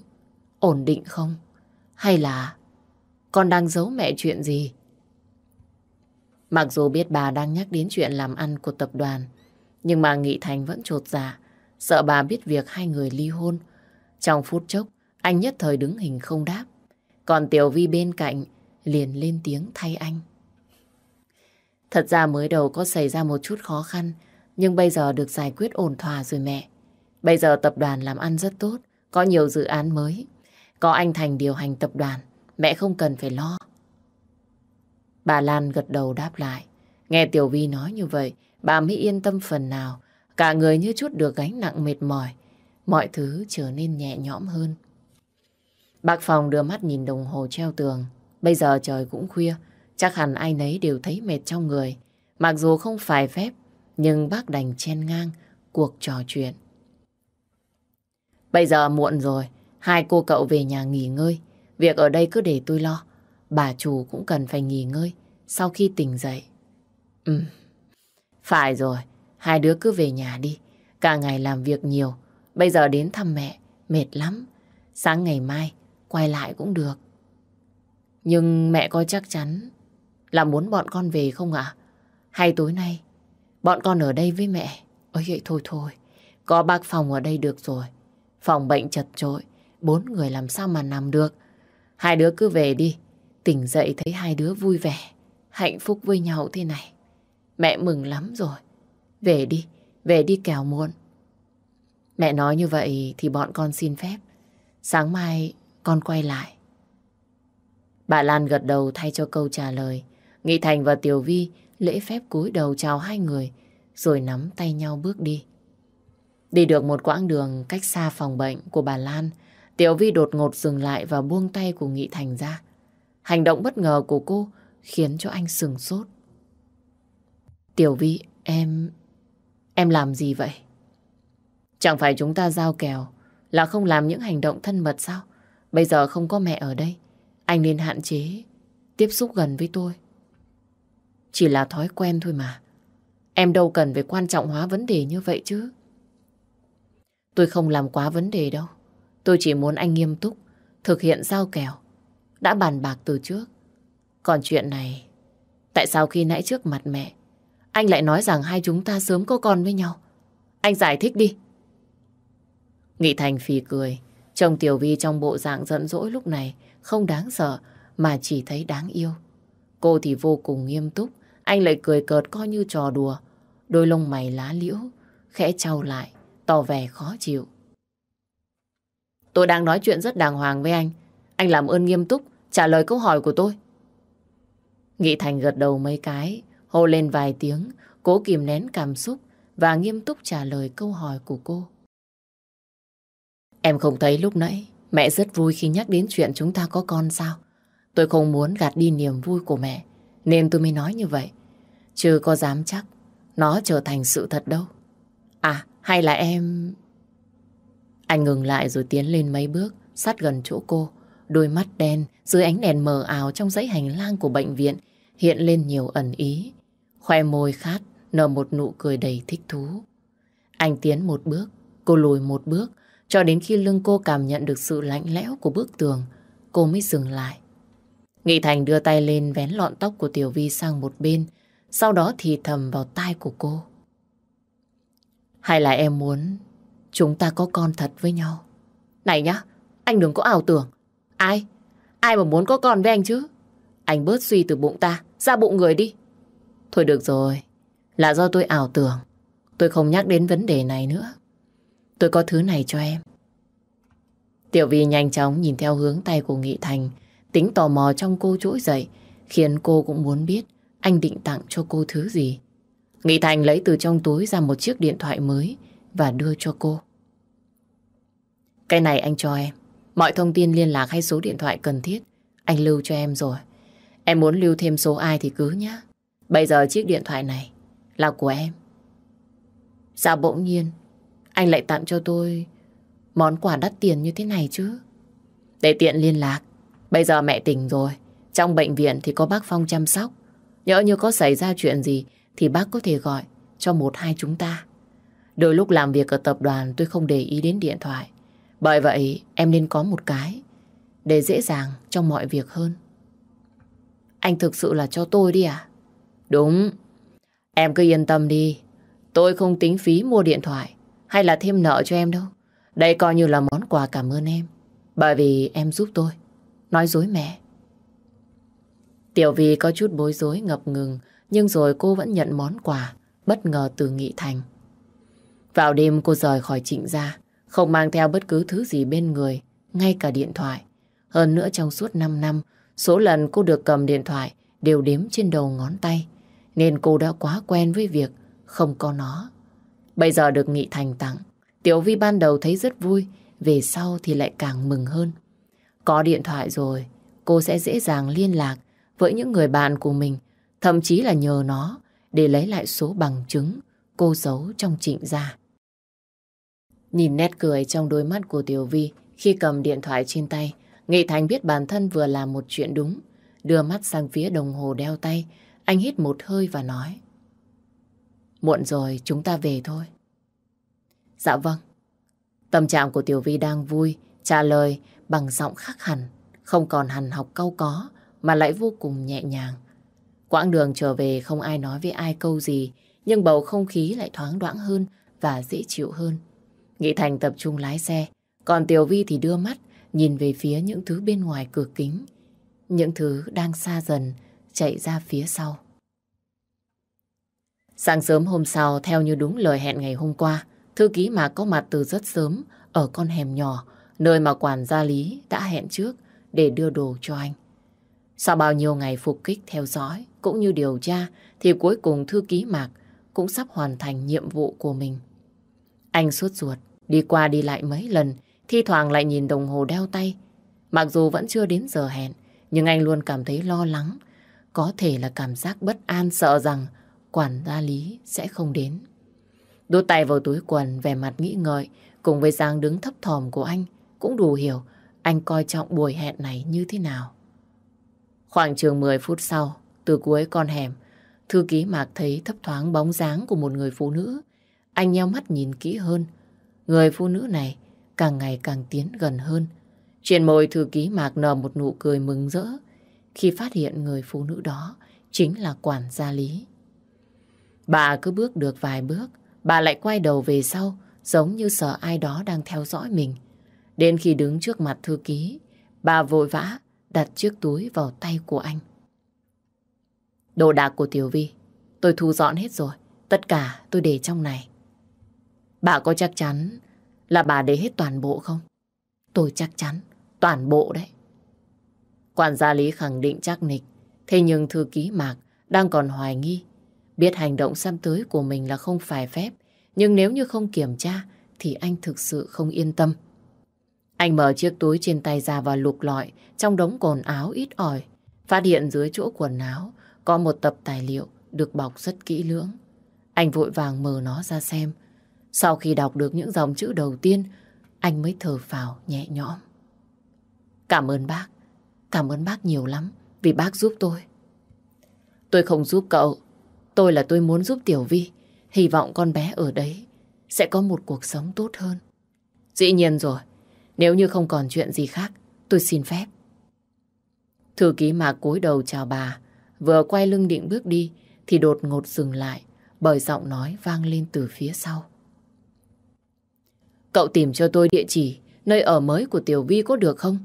ổn định không? Hay là con đang giấu mẹ chuyện gì? Mặc dù biết bà đang nhắc đến chuyện làm ăn của tập đoàn, nhưng mà Nghị Thành vẫn trột dạ, sợ bà biết việc hai người ly hôn. Trong phút chốc, anh nhất thời đứng hình không đáp. Còn Tiểu Vi bên cạnh liền lên tiếng thay anh. Thật ra mới đầu có xảy ra một chút khó khăn, nhưng bây giờ được giải quyết ổn thỏa rồi mẹ. Bây giờ tập đoàn làm ăn rất tốt, có nhiều dự án mới. Có anh Thành điều hành tập đoàn, mẹ không cần phải lo. Bà Lan gật đầu đáp lại. Nghe Tiểu Vi nói như vậy, bà mới yên tâm phần nào. Cả người như chút được gánh nặng mệt mỏi. Mọi thứ trở nên nhẹ nhõm hơn. Bác Phòng đưa mắt nhìn đồng hồ treo tường. Bây giờ trời cũng khuya, chắc hẳn ai nấy đều thấy mệt trong người. Mặc dù không phải phép, nhưng bác đành chen ngang cuộc trò chuyện. Bây giờ muộn rồi, hai cô cậu về nhà nghỉ ngơi. Việc ở đây cứ để tôi lo. Bà chủ cũng cần phải nghỉ ngơi sau khi tỉnh dậy. Ừ, phải rồi, hai đứa cứ về nhà đi. Cả ngày làm việc nhiều, bây giờ đến thăm mẹ, mệt lắm. Sáng ngày mai, quay lại cũng được. Nhưng mẹ có chắc chắn là muốn bọn con về không ạ? Hay tối nay, bọn con ở đây với mẹ? Ôi vậy thôi thôi, có bác phòng ở đây được rồi. Phòng bệnh chật trội, bốn người làm sao mà nằm được. Hai đứa cứ về đi, tỉnh dậy thấy hai đứa vui vẻ, hạnh phúc với nhau thế này. Mẹ mừng lắm rồi. Về đi, về đi kẻo muộn. Mẹ nói như vậy thì bọn con xin phép. Sáng mai con quay lại. Bà Lan gật đầu thay cho câu trả lời. Nghị Thành và Tiểu Vi lễ phép cúi đầu chào hai người, rồi nắm tay nhau bước đi. Đi được một quãng đường cách xa phòng bệnh của bà Lan, Tiểu Vi đột ngột dừng lại và buông tay của Nghị Thành ra. Hành động bất ngờ của cô khiến cho anh sừng sốt. Tiểu Vi, em... Em làm gì vậy? Chẳng phải chúng ta giao kèo là không làm những hành động thân mật sao? Bây giờ không có mẹ ở đây. Anh nên hạn chế tiếp xúc gần với tôi. Chỉ là thói quen thôi mà. Em đâu cần phải quan trọng hóa vấn đề như vậy chứ. Tôi không làm quá vấn đề đâu. Tôi chỉ muốn anh nghiêm túc, thực hiện giao kèo. Đã bàn bạc từ trước. Còn chuyện này, tại sao khi nãy trước mặt mẹ, anh lại nói rằng hai chúng ta sớm có con với nhau. Anh giải thích đi. Nghị Thành phì cười. Chồng Tiểu Vi trong bộ dạng giận dỗi lúc này không đáng sợ mà chỉ thấy đáng yêu. Cô thì vô cùng nghiêm túc, anh lại cười cợt coi như trò đùa. Đôi lông mày lá liễu, khẽ trao lại, tỏ vẻ khó chịu. Tôi đang nói chuyện rất đàng hoàng với anh. Anh làm ơn nghiêm túc, trả lời câu hỏi của tôi. Nghị Thành gật đầu mấy cái, hô lên vài tiếng, cố kìm nén cảm xúc và nghiêm túc trả lời câu hỏi của cô. Em không thấy lúc nãy mẹ rất vui khi nhắc đến chuyện chúng ta có con sao? Tôi không muốn gạt đi niềm vui của mẹ, nên tôi mới nói như vậy. Chứ có dám chắc nó trở thành sự thật đâu. À, hay là em... Anh ngừng lại rồi tiến lên mấy bước, sát gần chỗ cô. Đôi mắt đen dưới ánh đèn mờ ảo trong dãy hành lang của bệnh viện hiện lên nhiều ẩn ý. Khoe môi khát, nở một nụ cười đầy thích thú. Anh tiến một bước, cô lùi một bước, cho đến khi lưng cô cảm nhận được sự lạnh lẽo của bức tường, cô mới dừng lại. Nghị Thành đưa tay lên vén lọn tóc của Tiểu Vi sang một bên, sau đó thì thầm vào tai của cô. Hay là em muốn chúng ta có con thật với nhau? Này nhá, anh đừng có ảo tưởng. Ai? Ai mà muốn có con với anh chứ? Anh bớt suy từ bụng ta, ra bụng người đi. Thôi được rồi, là do tôi ảo tưởng. Tôi không nhắc đến vấn đề này nữa. Tôi có thứ này cho em. Tiểu Vi nhanh chóng nhìn theo hướng tay của Nghị Thành, tính tò mò trong cô trỗi dậy, khiến cô cũng muốn biết anh định tặng cho cô thứ gì. Nghị Thành lấy từ trong túi ra một chiếc điện thoại mới và đưa cho cô. Cái này anh cho em. Mọi thông tin liên lạc hay số điện thoại cần thiết, anh lưu cho em rồi. Em muốn lưu thêm số ai thì cứ nhé. Bây giờ chiếc điện thoại này là của em. Sao bỗng nhiên anh lại tặng cho tôi món quà đắt tiền như thế này chứ? Để tiện liên lạc. Bây giờ mẹ tỉnh rồi. Trong bệnh viện thì có bác Phong chăm sóc. Nhỡ như có xảy ra chuyện gì thì bác có thể gọi cho một hai chúng ta. Đôi lúc làm việc ở tập đoàn tôi không để ý đến điện thoại. Bởi vậy em nên có một cái để dễ dàng trong mọi việc hơn. Anh thực sự là cho tôi đi à? Đúng. Em cứ yên tâm đi. Tôi không tính phí mua điện thoại hay là thêm nợ cho em đâu. Đây coi như là món quà cảm ơn em. Bởi vì em giúp tôi. Nói dối mẹ. Tiểu Vi có chút bối rối, ngập ngừng, nhưng rồi cô vẫn nhận món quà, bất ngờ từ Nghị Thành. Vào đêm cô rời khỏi trịnh gia, không mang theo bất cứ thứ gì bên người, ngay cả điện thoại. Hơn nữa trong suốt 5 năm, số lần cô được cầm điện thoại đều đếm trên đầu ngón tay, nên cô đã quá quen với việc không có nó. Bây giờ được Nghị Thành tặng, Tiểu Vi ban đầu thấy rất vui, về sau thì lại càng mừng hơn. Có điện thoại rồi, cô sẽ dễ dàng liên lạc với những người bạn của mình, thậm chí là nhờ nó để lấy lại số bằng chứng cô giấu trong trịnh gia. Nhìn nét cười trong đôi mắt của Tiểu Vi khi cầm điện thoại trên tay, Nghị Thành biết bản thân vừa làm một chuyện đúng. Đưa mắt sang phía đồng hồ đeo tay, anh hít một hơi và nói. Muộn rồi, chúng ta về thôi. Dạ vâng. Tâm trạng của Tiểu Vi đang vui, trả lời bằng giọng khác hẳn, không còn hằn học câu có, mà lại vô cùng nhẹ nhàng. Quãng đường trở về không ai nói với ai câu gì, nhưng bầu không khí lại thoáng đoãng hơn và dễ chịu hơn. Nghị Thành tập trung lái xe, còn Tiểu Vi thì đưa mắt nhìn về phía những thứ bên ngoài cửa kính. Những thứ đang xa dần chạy ra phía sau. Sáng sớm hôm sau, theo như đúng lời hẹn ngày hôm qua, thư ký Mạc có mặt từ rất sớm ở con hẻm nhỏ, nơi mà quản gia Lý đã hẹn trước để đưa đồ cho anh. Sau bao nhiêu ngày phục kích theo dõi cũng như điều tra thì cuối cùng thư ký Mạc cũng sắp hoàn thành nhiệm vụ của mình. Anh suốt ruột, đi qua đi lại mấy lần, thi thoảng lại nhìn đồng hồ đeo tay. Mặc dù vẫn chưa đến giờ hẹn, nhưng anh luôn cảm thấy lo lắng. Có thể là cảm giác bất an sợ rằng quản gia Lý sẽ không đến. Đút tay vào túi quần, vẻ mặt nghĩ ngợi, cùng với dáng đứng thấp thòm của anh, cũng đủ hiểu anh coi trọng buổi hẹn này như thế nào. Khoảng chừng 10 phút sau, từ cuối con hẻm, thư ký Mạc thấy thấp thoáng bóng dáng của một người phụ nữ. Anh nheo mắt nhìn kỹ hơn. Người phụ nữ này càng ngày càng tiến gần hơn. Trên môi thư ký Mạc nở một nụ cười mừng rỡ khi phát hiện người phụ nữ đó chính là quản gia Lý. Bà cứ bước được vài bước, bà lại quay đầu về sau, giống như sợ ai đó đang theo dõi mình. Đến khi đứng trước mặt thư ký, bà vội vã đặt chiếc túi vào tay của anh. Đồ đạc của Tiểu Vi, tôi thu dọn hết rồi. Tất cả tôi để trong này. Bà có chắc chắn là bà để hết toàn bộ không? Tôi chắc chắn, toàn bộ đấy. Quản gia Lý khẳng định chắc nịch, thế nhưng thư ký Mạc đang còn hoài nghi. Biết hành động xăm tới của mình là không phải phép, nhưng nếu như không kiểm tra thì anh thực sự không yên tâm. Anh mở chiếc túi trên tay ra và lục lọi trong đống quần áo ít ỏi. Phát hiện dưới chỗ quần áo có một tập tài liệu được bọc rất kỹ lưỡng. Anh vội vàng mở nó ra xem. Sau khi đọc được những dòng chữ đầu tiên, anh mới thở phào nhẹ nhõm. Cảm ơn bác. Cảm ơn bác nhiều lắm vì bác giúp tôi. Tôi không giúp cậu. Tôi là tôi muốn giúp Tiểu Vi. Hy vọng con bé ở đấy sẽ có một cuộc sống tốt hơn. Dĩ nhiên rồi. Nếu như không còn chuyện gì khác, tôi xin phép. Thư ký mà cúi đầu chào bà, vừa quay lưng định bước đi, thì đột ngột dừng lại, bởi giọng nói vang lên từ phía sau. Cậu tìm cho tôi địa chỉ, nơi ở mới của Tiểu Vi có được không?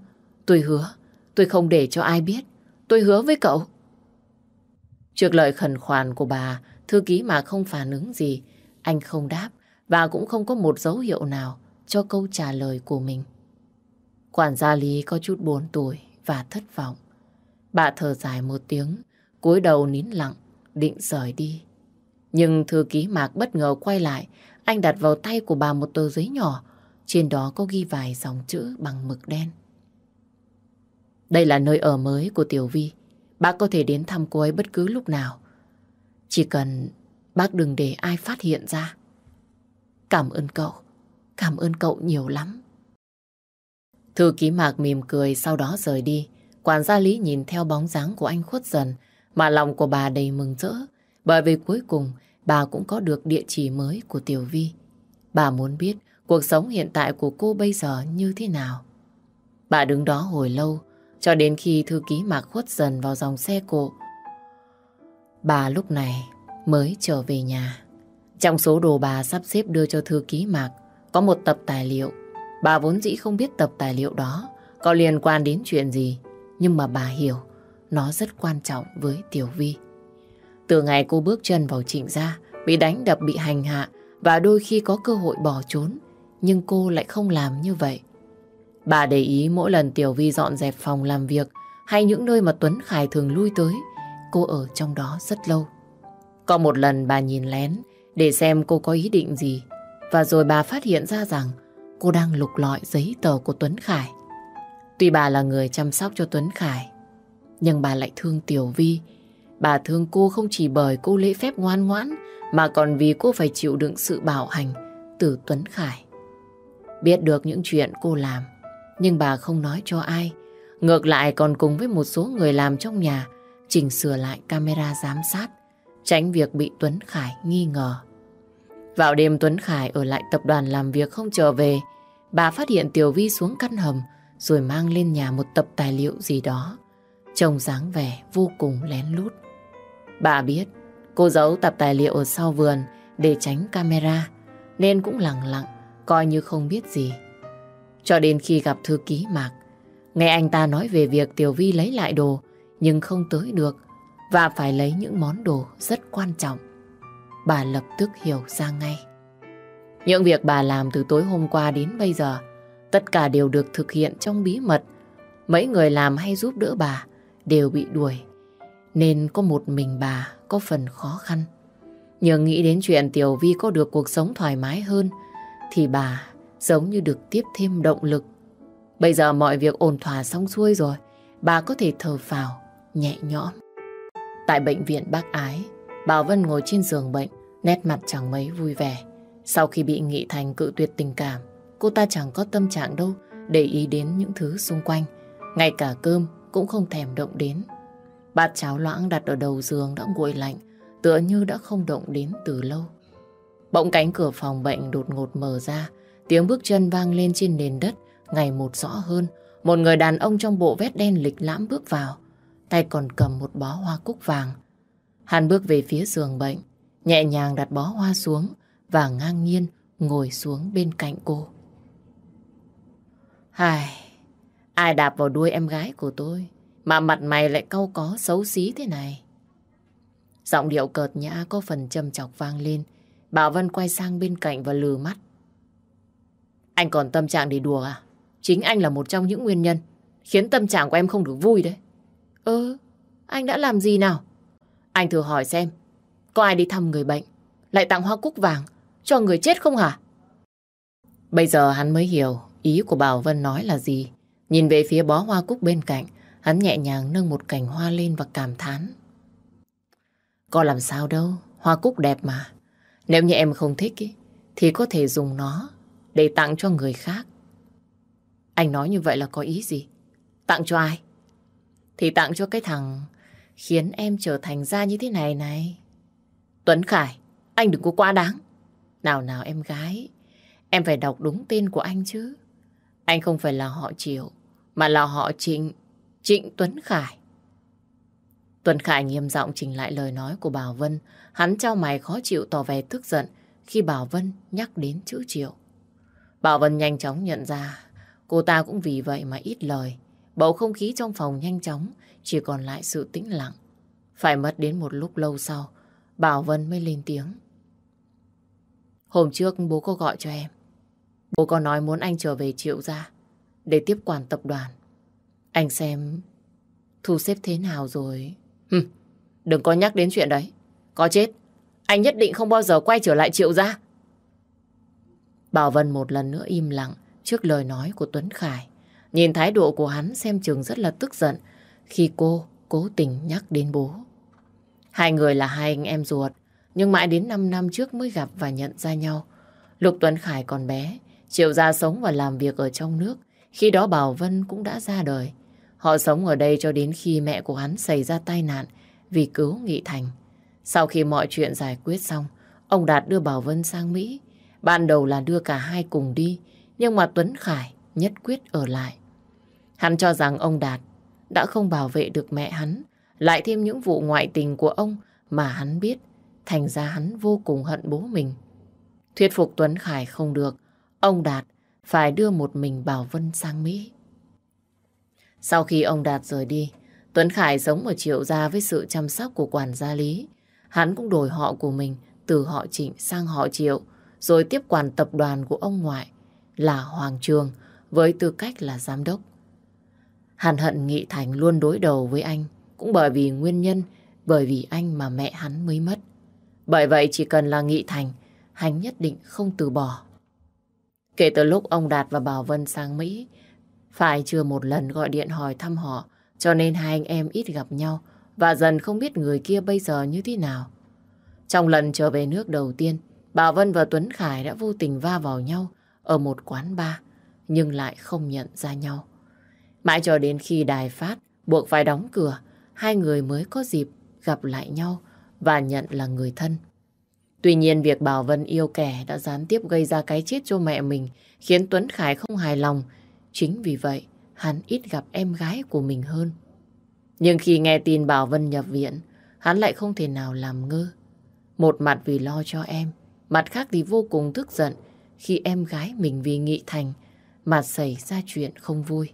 Tôi hứa, tôi không để cho ai biết. Tôi hứa với cậu. Trước lời khẩn khoản của bà, thư ký mà không phản ứng gì, anh không đáp và cũng không có một dấu hiệu nào cho câu trả lời của mình. Quản gia Lý có chút buồn tuổi và thất vọng. Bà thở dài một tiếng, cúi đầu nín lặng, định rời đi. Nhưng thư ký Mạc bất ngờ quay lại, anh đặt vào tay của bà một tờ giấy nhỏ, trên đó có ghi vài dòng chữ bằng mực đen. Đây là nơi ở mới của Tiểu Vi. Bác có thể đến thăm cô ấy bất cứ lúc nào. Chỉ cần bác đừng để ai phát hiện ra. Cảm ơn cậu. Cảm ơn cậu nhiều lắm. Thư ký mạc mỉm cười sau đó rời đi. Quản gia Lý nhìn theo bóng dáng của anh khuất dần, mà lòng của bà đầy mừng rỡ bởi vì cuối cùng, bà cũng có được địa chỉ mới của Tiểu Vi. Bà muốn biết cuộc sống hiện tại của cô bây giờ như thế nào. Bà đứng đó hồi lâu cho đến khi thư ký mạc khuất dần vào dòng xe cộ. Bà lúc này mới trở về nhà. Trong số đồ bà sắp xếp đưa cho thư ký mạc có một tập tài liệu. Bà vốn dĩ không biết tập tài liệu đó có liên quan đến chuyện gì, nhưng mà bà hiểu nó rất quan trọng với Tiểu Vi. Từ ngày cô bước chân vào trịnh gia, bị đánh đập, bị hành hạ và đôi khi có cơ hội bỏ trốn, nhưng cô lại không làm như vậy. Bà để ý mỗi lần Tiểu Vi dọn dẹp phòng làm việc hay những nơi mà Tuấn Khải thường lui tới, cô ở trong đó rất lâu. Có một lần bà nhìn lén để xem cô có ý định gì và rồi bà phát hiện ra rằng cô đang lục lọi giấy tờ của Tuấn Khải. Tuy bà là người chăm sóc cho Tuấn Khải, nhưng bà lại thương Tiểu Vi. Bà thương cô không chỉ bởi cô lễ phép ngoan ngoãn, mà còn vì cô phải chịu đựng sự bảo hành từ Tuấn Khải. Biết được những chuyện cô làm, nhưng bà không nói cho ai. Ngược lại còn cùng với một số người làm trong nhà chỉnh sửa lại camera giám sát, tránh việc bị Tuấn Khải nghi ngờ. Vào đêm Tuấn Khải ở lại tập đoàn làm việc không trở về, bà phát hiện Tiểu Vi xuống căn hầm rồi mang lên nhà một tập tài liệu gì đó. Trông dáng vẻ vô cùng lén lút. Bà biết cô giấu tập tài liệu ở sau vườn để tránh camera nên cũng lặng lặng coi như không biết gì. Cho đến khi gặp thư ký Mạc, nghe anh ta nói về việc Tiểu Vi lấy lại đồ nhưng không tới được và phải lấy những món đồ rất quan trọng. Bà lập tức hiểu ra ngay. Những việc bà làm từ tối hôm qua đến bây giờ, tất cả đều được thực hiện trong bí mật. Mấy người làm hay giúp đỡ bà đều bị đuổi, nên có một mình bà có phần khó khăn. Nhưng nghĩ đến chuyện Tiểu Vi có được cuộc sống thoải mái hơn, thì bà giống như được tiếp thêm động lực. Bây giờ mọi việc ổn thỏa xong xuôi rồi, bà có thể thở phào, nhẹ nhõm. Tại bệnh viện bác ái, Bảo Vân ngồi trên giường bệnh, nét mặt chẳng mấy vui vẻ. Sau khi bị Nghị Thành cự tuyệt tình cảm, cô ta chẳng có tâm trạng đâu để ý đến những thứ xung quanh. Ngay cả cơm cũng không thèm động đến. Bát cháo loãng đặt ở đầu giường đã nguội lạnh, tựa như đã không động đến từ lâu. Bỗng cánh cửa phòng bệnh đột ngột mở ra, tiếng bước chân vang lên trên nền đất, ngày một rõ hơn. Một người đàn ông trong bộ vest đen lịch lãm bước vào, tay còn cầm một bó hoa cúc vàng. Hắn bước về phía giường bệnh, nhẹ nhàng đặt bó hoa xuống và ngang nhiên ngồi xuống bên cạnh cô. Hài, ai đạp vào đuôi em gái của tôi mà mặt mày lại cau có xấu xí thế này? Giọng điệu cợt nhã có phần châm chọc vang lên. Bảo Vân quay sang bên cạnh và lừ mắt. Anh còn tâm trạng để đùa à? Chính anh là một trong những nguyên nhân khiến tâm trạng của em không được vui đấy. Ơ, anh đã làm gì nào? Anh thử hỏi xem, có ai đi thăm người bệnh, lại tặng hoa cúc vàng cho người chết không hả? Bây giờ hắn mới hiểu ý của Bảo Vân nói là gì. Nhìn về phía bó hoa cúc bên cạnh, hắn nhẹ nhàng nâng một cành hoa lên và cảm thán. Có làm sao đâu, hoa cúc đẹp mà. Nếu như em không thích ý, thì có thể dùng nó để tặng cho người khác. Anh nói như vậy là có ý gì? Tặng cho ai? Thì tặng cho cái thằng khiến em trở thành ra như thế này này. Tuấn Khải, anh đừng có quá đáng. Nào nào em gái, em phải đọc đúng tên của anh chứ. Anh không phải là họ Triệu, mà là họ Trịnh, Trịnh Tuấn Khải. Tuấn Khải nghiêm giọng chỉnh lại lời nói của Bảo Vân. Hắn trao mày khó chịu tỏ vẻ tức giận khi Bảo Vân nhắc đến chữ Triệu. Bảo Vân nhanh chóng nhận ra cô ta cũng vì vậy mà ít lời. Bầu không khí trong phòng nhanh chóng chỉ còn lại sự tĩnh lặng. Phải mất đến một lúc lâu sau Bảo Vân mới lên tiếng. Hôm trước bố có gọi cho em. Bố có nói muốn anh trở về triệu gia để tiếp quản tập đoàn. Anh xem thu xếp thế nào rồi. Hừm, đừng có nhắc đến chuyện đấy. Có chết, anh nhất định không bao giờ quay trở lại triệu gia. Bảo Vân một lần nữa im lặng trước lời nói của Tuấn Khải. Nhìn thái độ của hắn xem chừng rất là tức giận khi cô cố tình nhắc đến bố. Hai người là hai anh em ruột, nhưng mãi đến 5 năm trước mới gặp và nhận ra nhau. Lục Tuấn Khải còn bé, Triệu gia sống và làm việc ở trong nước. Khi đó Bảo Vân cũng đã ra đời. Họ sống ở đây cho đến khi mẹ của hắn xảy ra tai nạn vì cứu Nghị Thành. Sau khi mọi chuyện giải quyết xong, ông Đạt đưa Bảo Vân sang Mỹ. Ban đầu là đưa cả hai cùng đi, nhưng mà Tuấn Khải nhất quyết ở lại. Hắn cho rằng ông Đạt đã không bảo vệ được mẹ hắn, lại thêm những vụ ngoại tình của ông mà hắn biết, thành ra hắn vô cùng hận bố mình. Thuyết phục Tuấn Khải không được, ông Đạt phải đưa một mình Bảo Vân sang Mỹ. Sau khi ông Đạt rời đi, Tuấn Khải sống ở Triệu Gia với sự chăm sóc của quản gia Lý. Hắn cũng đổi họ của mình từ họ Trịnh sang họ Triệu, rồi tiếp quản tập đoàn của ông ngoại là Hoàng Trường với tư cách là giám đốc. Hàn hận Nghị Thành luôn đối đầu với anh, cũng bởi vì nguyên nhân, bởi vì anh mà mẹ hắn mới mất. Bởi vậy chỉ cần là Nghị Thành, hắn nhất định không từ bỏ. Kể từ lúc ông Đạt và Bảo Vân sang Mỹ, phải chưa một lần gọi điện hỏi thăm họ, cho nên hai anh em ít gặp nhau và dần không biết người kia bây giờ như thế nào. Trong lần trở về nước đầu tiên, Bà Vân và Tuấn Khải đã vô tình va vào nhau ở một quán bar, nhưng lại không nhận ra nhau. Mãi cho đến khi đài phát buộc phải đóng cửa, hai người mới có dịp gặp lại nhau và nhận là người thân. Tuy nhiên việc Bảo Vân yêu kẻ đã gián tiếp gây ra cái chết cho mẹ mình khiến Tuấn Khải không hài lòng. Chính vì vậy, hắn ít gặp em gái của mình hơn. Nhưng khi nghe tin Bảo Vân nhập viện, hắn lại không thể nào làm ngơ. Một mặt vì lo cho em, mặt khác thì vô cùng tức giận khi em gái mình vì nghị thành mà xảy ra chuyện không vui.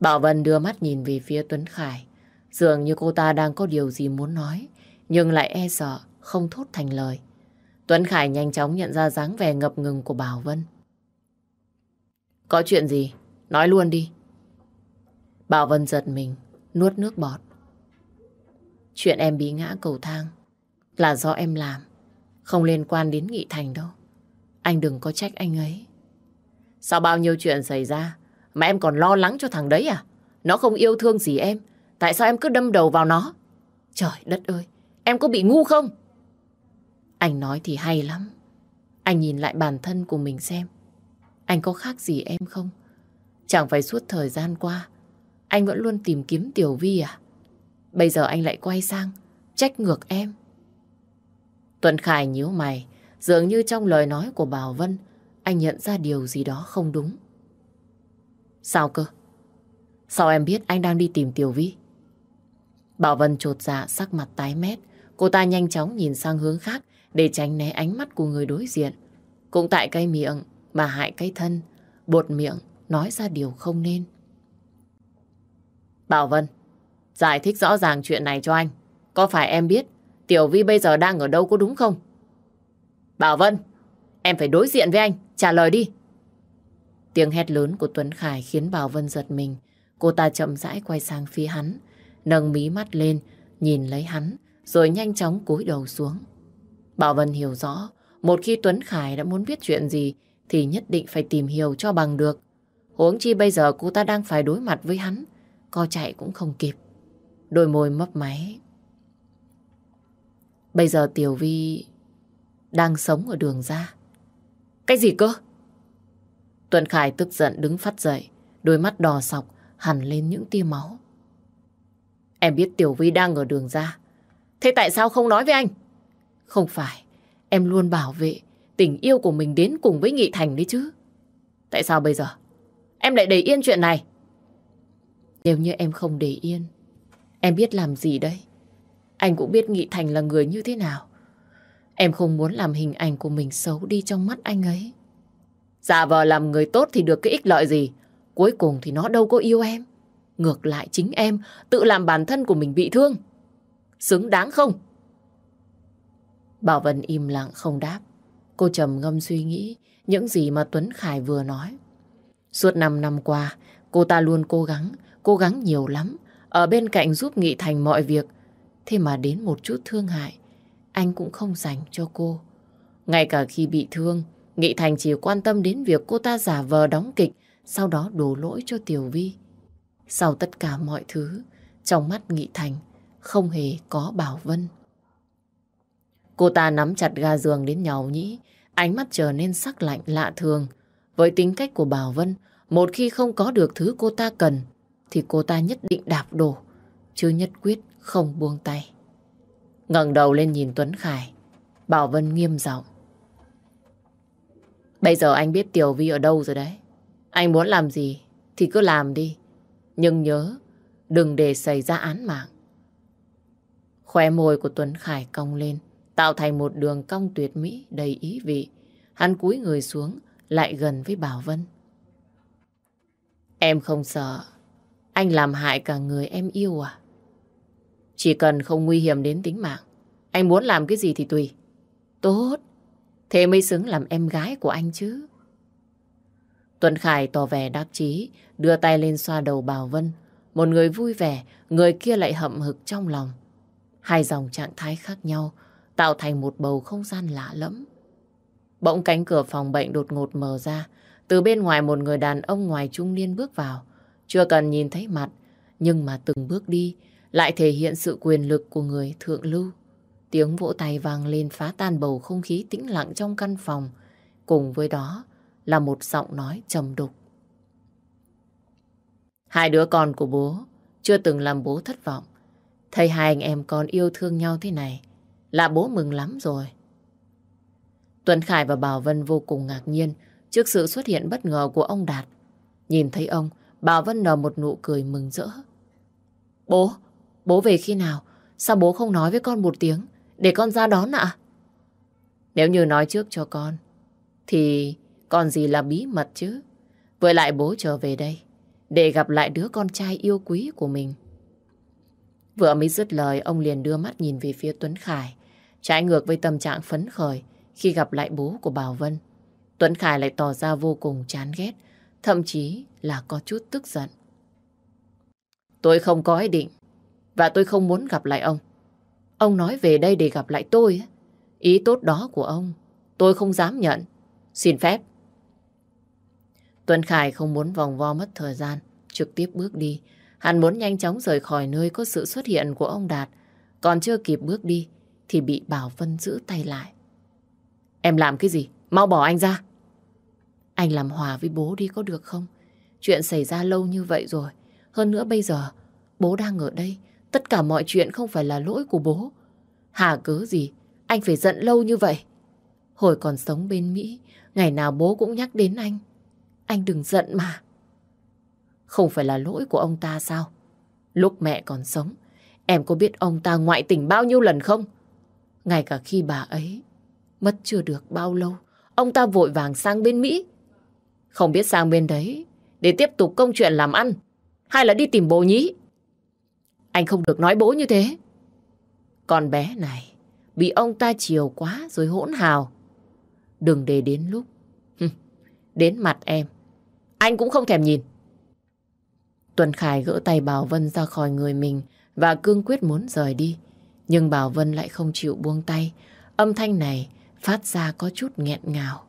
Bảo Vân đưa mắt nhìn về phía Tuấn Khải. Dường như cô ta đang có điều gì muốn nói, nhưng lại e sợ không thốt thành lời. Tuấn Khải nhanh chóng nhận ra dáng vẻ ngập ngừng của Bảo Vân. Có chuyện gì? Nói luôn đi. Bảo Vân giật mình, nuốt nước bọt. Chuyện em bị ngã cầu thang là do em làm, không liên quan đến Nghị Thành đâu. Anh đừng có trách anh ấy. Sao bao nhiêu chuyện xảy ra mà em còn lo lắng cho thằng đấy à? Nó không yêu thương gì em, tại sao em cứ đâm đầu vào nó? Trời đất ơi, em có bị ngu không? Anh nói thì hay lắm. Anh nhìn lại bản thân của mình xem. Anh có khác gì em không? Chẳng phải suốt thời gian qua, anh vẫn luôn tìm kiếm Tiểu Vi à? Bây giờ anh lại quay sang, trách ngược em. Tuấn Khải nhíu mày, dường như trong lời nói của Bảo Vân, anh nhận ra điều gì đó không đúng. Sao cơ? Sao em biết anh đang đi tìm Tiểu Vi? Bảo Vân trột dạ sắc mặt tái mét, cô ta nhanh chóng nhìn sang hướng khác để tránh né ánh mắt của người đối diện. Cũng tại cái miệng mà hại cái thân, bột miệng nói ra điều không nên. Bảo Vân, giải thích rõ ràng chuyện này cho anh. Có phải em biết Tiểu Vi bây giờ đang ở đâu có đúng không? Bảo Vân, em phải đối diện với anh, trả lời đi. Tiếng hét lớn của Tuấn Khải khiến Bảo Vân giật mình. Cô ta chậm rãi quay sang phía hắn, nâng mí mắt lên, nhìn lấy hắn, rồi nhanh chóng cúi đầu xuống. Bảo Vân hiểu rõ, một khi Tuấn Khải đã muốn biết chuyện gì, thì nhất định phải tìm hiểu cho bằng được. Huống chi bây giờ cô ta đang phải đối mặt với hắn, co chạy cũng không kịp. Đôi môi mấp máy. Bây giờ Tiểu Vi đang sống ở đường ra. Cái gì cơ? Tuấn Khải tức giận đứng phát dậy, đôi mắt đỏ sọc hẳn lên những tia máu. Em biết Tiểu Vi đang ở đường ra. Thế tại sao không nói với anh? Không phải, em luôn bảo vệ tình yêu của mình đến cùng với Nghị Thành đấy chứ. Tại sao bây giờ? Em lại để yên chuyện này. Nếu như em không để yên, em biết làm gì đây? Anh cũng biết Nghị Thành là người như thế nào. Em không muốn làm hình ảnh của mình xấu đi trong mắt anh ấy. Giả vờ làm người tốt thì được cái ích lợi gì? Cuối cùng thì nó đâu có yêu em. Ngược lại chính em tự làm bản thân của mình bị thương. Xứng đáng không? Bảo Vân im lặng không đáp. Cô trầm ngâm suy nghĩ những gì mà Tuấn Khải vừa nói. Suốt 5 năm qua, cô ta luôn cố gắng, cố gắng nhiều lắm, ở bên cạnh giúp Nghị Thành mọi việc. Thế mà đến một chút thương hại, anh cũng không dành cho cô. Ngay cả khi bị thương, Nghị Thành chỉ quan tâm đến việc cô ta giả vờ đóng kịch, sau đó đổ lỗi cho Tiểu Vi. Sau tất cả mọi thứ, trong mắt Nghị Thành không hề có Bảo Vân. Cô ta nắm chặt ga giường đến nhau nhĩ, ánh mắt trở nên sắc lạnh lạ thường. Với tính cách của Bảo Vân, một khi không có được thứ cô ta cần, thì cô ta nhất định đạp đổ, chứ nhất quyết không buông tay. ngẩng đầu lên nhìn Tuấn Khải, Bảo Vân nghiêm giọng. Bây giờ anh biết Tiểu Vi ở đâu rồi đấy. Anh muốn làm gì thì cứ làm đi. Nhưng nhớ, đừng để xảy ra án mạng. Khóe môi của Tuấn Khải cong lên, tạo thành một đường cong tuyệt mỹ đầy ý vị. Hắn cúi người xuống, lại gần với Bảo Vân. Em không sợ anh làm hại cả người em yêu à? Chỉ cần không nguy hiểm đến tính mạng, anh muốn làm cái gì thì tùy. Tốt, thế mới xứng làm em gái của anh chứ. Tuấn Khải tỏ vẻ đắc chí, đưa tay lên xoa đầu Bảo Vân. Một người vui vẻ, người kia lại hậm hực trong lòng. Hai dòng trạng thái khác nhau, tạo thành một bầu không gian lạ lẫm. Bỗng cánh cửa phòng bệnh đột ngột mở ra, từ bên ngoài một người đàn ông ngoài trung niên bước vào. Chưa cần nhìn thấy mặt, nhưng mà từng bước đi lại thể hiện sự quyền lực của người thượng lưu. Tiếng vỗ tay vang lên phá tan bầu không khí tĩnh lặng trong căn phòng. Cùng với đó là một giọng nói trầm đục. Hai đứa con của bố chưa từng làm bố thất vọng. Thấy hai anh em con yêu thương nhau thế này là bố mừng lắm rồi. Tuấn Khải và Bảo Vân vô cùng ngạc nhiên trước sự xuất hiện bất ngờ của ông Đạt. Nhìn thấy ông, Bảo Vân nở một nụ cười mừng rỡ. Bố, bố về khi nào? Sao bố không nói với con một tiếng để con ra đón ạ? Nếu như nói trước cho con, thì còn gì là bí mật chứ? Với lại bố trở về đây để gặp lại đứa con trai yêu quý của mình. Vừa mới dứt lời, ông liền đưa mắt nhìn về phía Tuấn Khải, trái ngược với tâm trạng phấn khởi khi gặp lại bố của Bảo Vân. Tuấn Khải lại tỏ ra vô cùng chán ghét, thậm chí là có chút tức giận. Tôi không có ý định, và tôi không muốn gặp lại ông. Ông nói về đây để gặp lại tôi. Ý tốt đó của ông, tôi không dám nhận. Xin phép. Tuấn Khải không muốn vòng vo mất thời gian, trực tiếp bước đi. Hắn muốn nhanh chóng rời khỏi nơi có sự xuất hiện của ông Đạt. Còn chưa kịp bước đi, thì bị Bảo Vân giữ tay lại. Em làm cái gì? Mau bỏ anh ra. Anh làm hòa với bố đi có được không? Chuyện xảy ra lâu như vậy rồi. Hơn nữa bây giờ, bố đang ở đây. Tất cả mọi chuyện không phải là lỗi của bố. Hà cớ gì? Anh phải giận lâu như vậy. Hồi còn sống bên Mỹ, ngày nào bố cũng nhắc đến anh. Anh đừng giận mà. Không phải là lỗi của ông ta sao? Lúc mẹ còn sống, em có biết ông ta ngoại tình bao nhiêu lần không? Ngay cả khi bà ấy mất chưa được bao lâu, ông ta vội vàng sang bên Mỹ. Không biết sang bên đấy để tiếp tục công chuyện làm ăn hay là đi tìm bố nhí. Anh không được nói bố như thế. Con bé này bị ông ta chiều quá rồi hỗn hào. Đừng để đến lúc đến mặt em. Anh cũng không thèm nhìn. Tuần Khải gỡ tay Bảo Vân ra khỏi người mình và cương quyết muốn rời đi. Nhưng Bảo Vân lại không chịu buông tay. Âm thanh này phát ra có chút nghẹn ngào.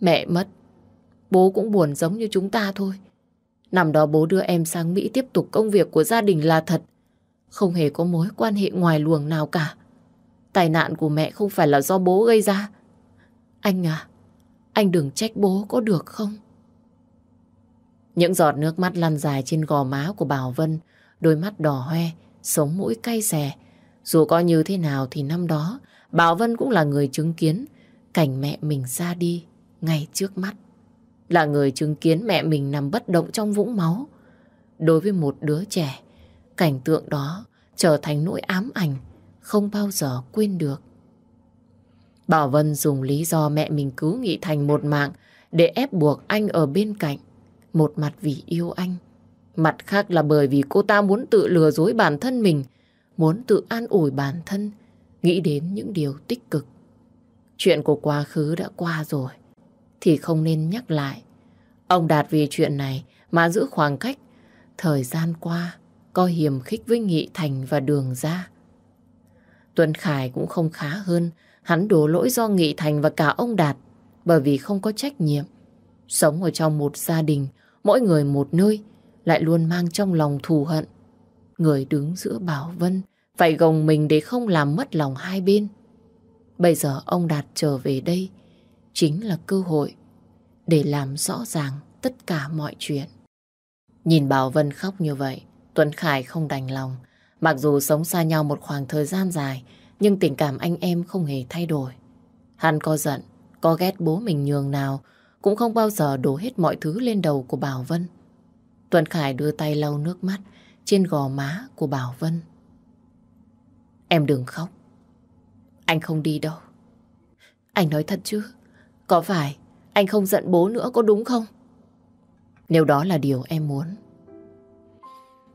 Mẹ mất. Bố cũng buồn giống như chúng ta thôi. Năm đó bố đưa em sang Mỹ tiếp tục công việc của gia đình là thật. Không hề có mối quan hệ ngoài luồng nào cả. Tai nạn của mẹ không phải là do bố gây ra. Anh à, anh đừng trách bố có được không? Những giọt nước mắt lăn dài trên gò má của Bảo Vân, đôi mắt đỏ hoe, sống mũi cay xè. Dù có như thế nào thì năm đó, Bảo Vân cũng là người chứng kiến cảnh mẹ mình ra đi ngay trước mắt. Là người chứng kiến mẹ mình nằm bất động trong vũng máu. Đối với một đứa trẻ, cảnh tượng đó trở thành nỗi ám ảnh, không bao giờ quên được. Bảo Vân dùng lý do mẹ mình cứu Nghị Thành một mạng để ép buộc anh ở bên cạnh. Một mặt vì yêu anh, mặt khác là bởi vì cô ta muốn tự lừa dối bản thân mình, muốn tự an ủi bản thân, nghĩ đến những điều tích cực. Chuyện của quá khứ đã qua rồi, thì không nên nhắc lại. Ông Đạt vì chuyện này mà giữ khoảng cách. Thời gian qua, có hiềm khích với Nghị Thành và Đường ra. Tuấn Khải cũng không khá hơn, hắn đổ lỗi do Nghị Thành và cả ông Đạt, bởi vì không có trách nhiệm. Sống ở trong một gia đình, mỗi người một nơi, lại luôn mang trong lòng thù hận. Người đứng giữa Bảo Vân phải gồng mình để không làm mất lòng hai bên. Bây giờ ông Đạt trở về đây chính là cơ hội để làm rõ ràng tất cả mọi chuyện. Nhìn Bảo Vân khóc như vậy, Tuấn Khải không đành lòng. Mặc dù sống xa nhau một khoảng thời gian dài, nhưng tình cảm anh em không hề thay đổi. Hắn có giận, có ghét bố mình nhường nào, cũng không bao giờ đổ hết mọi thứ lên đầu của Bảo Vân. Tuấn Khải đưa tay lau nước mắt trên gò má của Bảo Vân. Em đừng khóc. Anh không đi đâu. Anh nói thật chứ? Có phải anh không giận bố nữa có đúng không? Nếu đó là điều em muốn.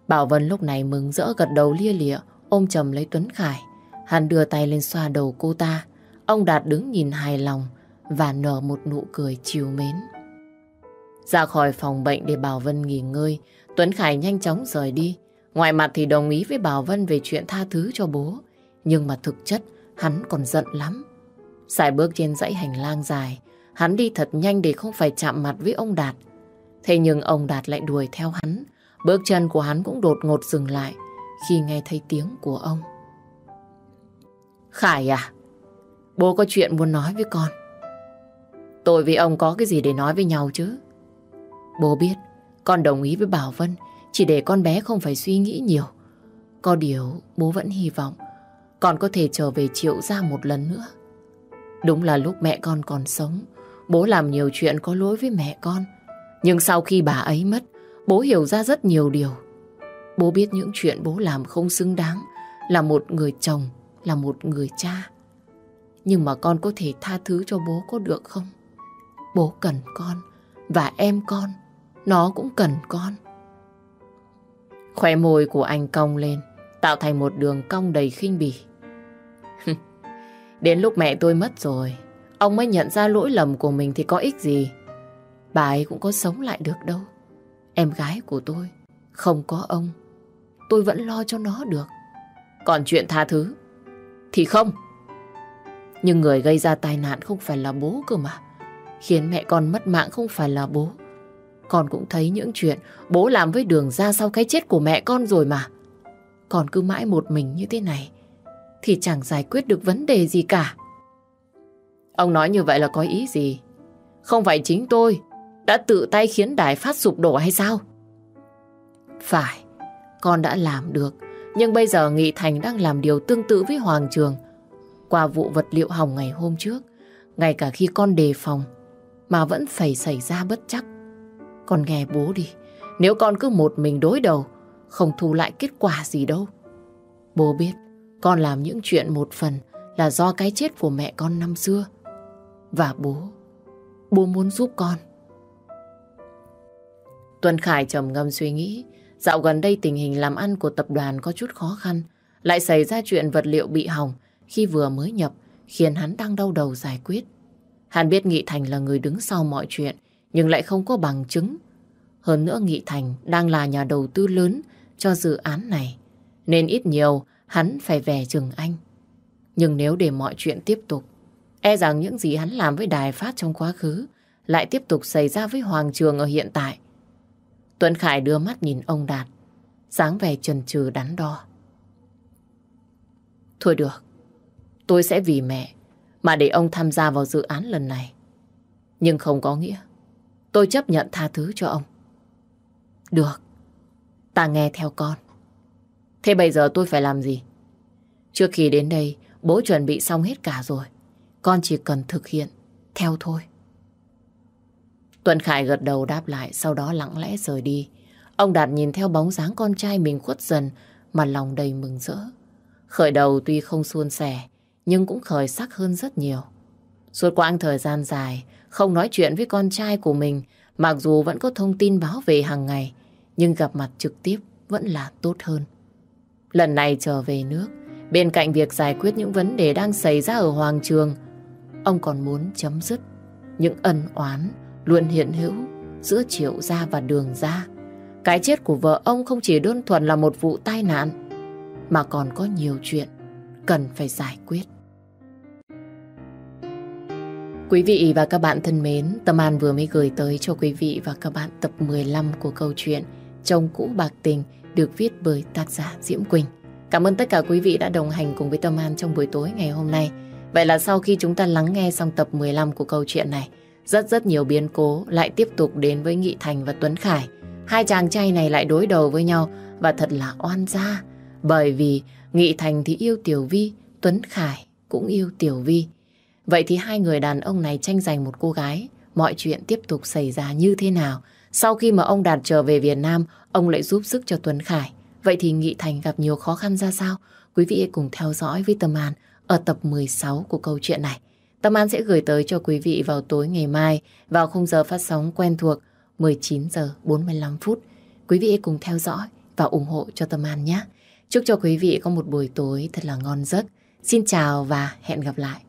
Bảo Vân lúc này mừng rỡ gật đầu lia lịa, ôm chầm lấy Tuấn Khải. Hắn đưa tay lên xoa đầu cô ta. Ông Đạt đứng nhìn hài lòng và nở một nụ cười chiều mến. Ra khỏi phòng bệnh để Bảo Vân nghỉ ngơi, Tuấn Khải nhanh chóng rời đi. Ngoài mặt thì đồng ý với Bảo Vân về chuyện tha thứ cho bố. Nhưng mà thực chất, hắn còn giận lắm. Xài bước trên dãy hành lang dài, hắn đi thật nhanh để không phải chạm mặt với ông Đạt. Thế nhưng ông Đạt lại đuổi theo hắn. Bước chân của hắn cũng đột ngột dừng lại khi nghe thấy tiếng của ông. Khải à, bố có chuyện muốn nói với con. Tôi với ông có cái gì để nói với nhau chứ? Bố biết, con đồng ý với Bảo Vân chỉ để con bé không phải suy nghĩ nhiều. Có điều bố vẫn hy vọng con có thể trở về triệu ra một lần nữa. Đúng là lúc mẹ con còn sống, bố làm nhiều chuyện có lỗi với mẹ con. Nhưng sau khi bà ấy mất, bố hiểu ra rất nhiều điều. Bố biết những chuyện bố làm không xứng đáng là một người chồng, là một người cha. Nhưng mà con có thể tha thứ cho bố có được không? Bố cần con, và em con, nó cũng cần con. Khóe môi của anh cong lên, tạo thành một đường cong đầy khinh bỉ. Đến lúc mẹ tôi mất rồi, ông mới nhận ra lỗi lầm của mình thì có ích gì. Bà ấy cũng có sống lại được đâu. Em gái của tôi, không có ông, tôi vẫn lo cho nó được. Còn chuyện tha thứ, thì không. Nhưng người gây ra tai nạn không phải là bố cơ mà. Khiến mẹ con mất mạng không phải là bố. Con cũng thấy những chuyện bố làm với đường ra sau cái chết của mẹ con rồi mà. Còn cứ mãi một mình như thế này thì chẳng giải quyết được vấn đề gì cả. Ông nói như vậy là có ý gì? Không phải chính tôi đã tự tay khiến đài phát sụp đổ hay sao? Phải, con đã làm được. Nhưng bây giờ Nghị Thành đang làm điều tương tự với Hoàng Trường. Qua vụ vật liệu hỏng ngày hôm trước, ngay cả khi con đề phòng, mà vẫn phải xảy ra bất chắc. Con nghe bố đi, nếu con cứ một mình đối đầu, không thu lại kết quả gì đâu. Bố biết, con làm những chuyện một phần là do cái chết của mẹ con năm xưa. Và bố, bố muốn giúp con. Tuân Khải trầm ngâm suy nghĩ, dạo gần đây tình hình làm ăn của tập đoàn có chút khó khăn, lại xảy ra chuyện vật liệu bị hỏng khi vừa mới nhập, khiến hắn đang đau đầu giải quyết. Hắn biết Nghị Thành là người đứng sau mọi chuyện, nhưng lại không có bằng chứng. Hơn nữa Nghị Thành đang là nhà đầu tư lớn cho dự án này, nên ít nhiều hắn phải về chừng anh. Nhưng nếu để mọi chuyện tiếp tục, e rằng những gì hắn làm với Đài Phát trong quá khứ lại tiếp tục xảy ra với Hoàng Trường ở hiện tại. Tuấn Khải đưa mắt nhìn ông Đạt, dáng vẻ trần trừ đắn đo. Thôi được, tôi sẽ vì mẹ mà để ông tham gia vào dự án lần này. Nhưng không có nghĩa tôi chấp nhận tha thứ cho ông. Được, ta nghe theo con. Thế bây giờ tôi phải làm gì? Trước khi đến đây, bố chuẩn bị xong hết cả rồi. Con chỉ cần thực hiện, theo thôi. Tuấn Khải gật đầu đáp lại, sau đó lặng lẽ rời đi. Ông Đạt nhìn theo bóng dáng con trai mình khuất dần, mà lòng đầy mừng rỡ. Khởi đầu tuy không suôn sẻ, nhưng cũng khởi sắc hơn rất nhiều. Suốt quãng thời gian dài, không nói chuyện với con trai của mình, mặc dù vẫn có thông tin báo về hàng ngày, nhưng gặp mặt trực tiếp vẫn là tốt hơn. Lần này trở về nước, bên cạnh việc giải quyết những vấn đề đang xảy ra ở Hoàng Trường, ông còn muốn chấm dứt những ân oán luôn hiện hữu giữa Triệu Gia và Đường Gia. Cái chết của vợ ông không chỉ đơn thuần là một vụ tai nạn, mà còn có nhiều chuyện cần phải giải quyết. Quý vị và các bạn thân mến, Tâm An vừa mới gửi tới cho quý vị và các bạn tập 15 của câu chuyện Chồng cũ bạc tình được viết bởi tác giả Diễm Quỳnh. Cảm ơn tất cả quý vị đã đồng hành cùng với Tâm An trong buổi tối ngày hôm nay. Vậy là sau khi chúng ta lắng nghe xong tập 15 của câu chuyện này, rất rất nhiều biến cố lại tiếp tục đến với Nghị Thành và Tuấn Khải. Hai chàng trai này lại đối đầu với nhau và thật là oan gia. Bởi vì Nghị Thành thì yêu Tiểu Vi, Tuấn Khải cũng yêu Tiểu Vi. Vậy thì hai người đàn ông này tranh giành một cô gái, mọi chuyện tiếp tục xảy ra như thế nào? Sau khi mà ông Đạt trở về Việt Nam, ông lại giúp sức cho Tuấn Khải. Vậy thì Nghị Thành gặp nhiều khó khăn ra sao? Quý vị hãy cùng theo dõi với Tâm An ở tập 16 của câu chuyện này. Tâm An sẽ gửi tới cho quý vị vào tối ngày mai vào khung giờ phát sóng quen thuộc 19 giờ 45 phút. Quý vị hãy cùng theo dõi và ủng hộ cho Tâm An nhé. Chúc cho quý vị có một buổi tối thật là ngon giấc. Xin chào và hẹn gặp lại.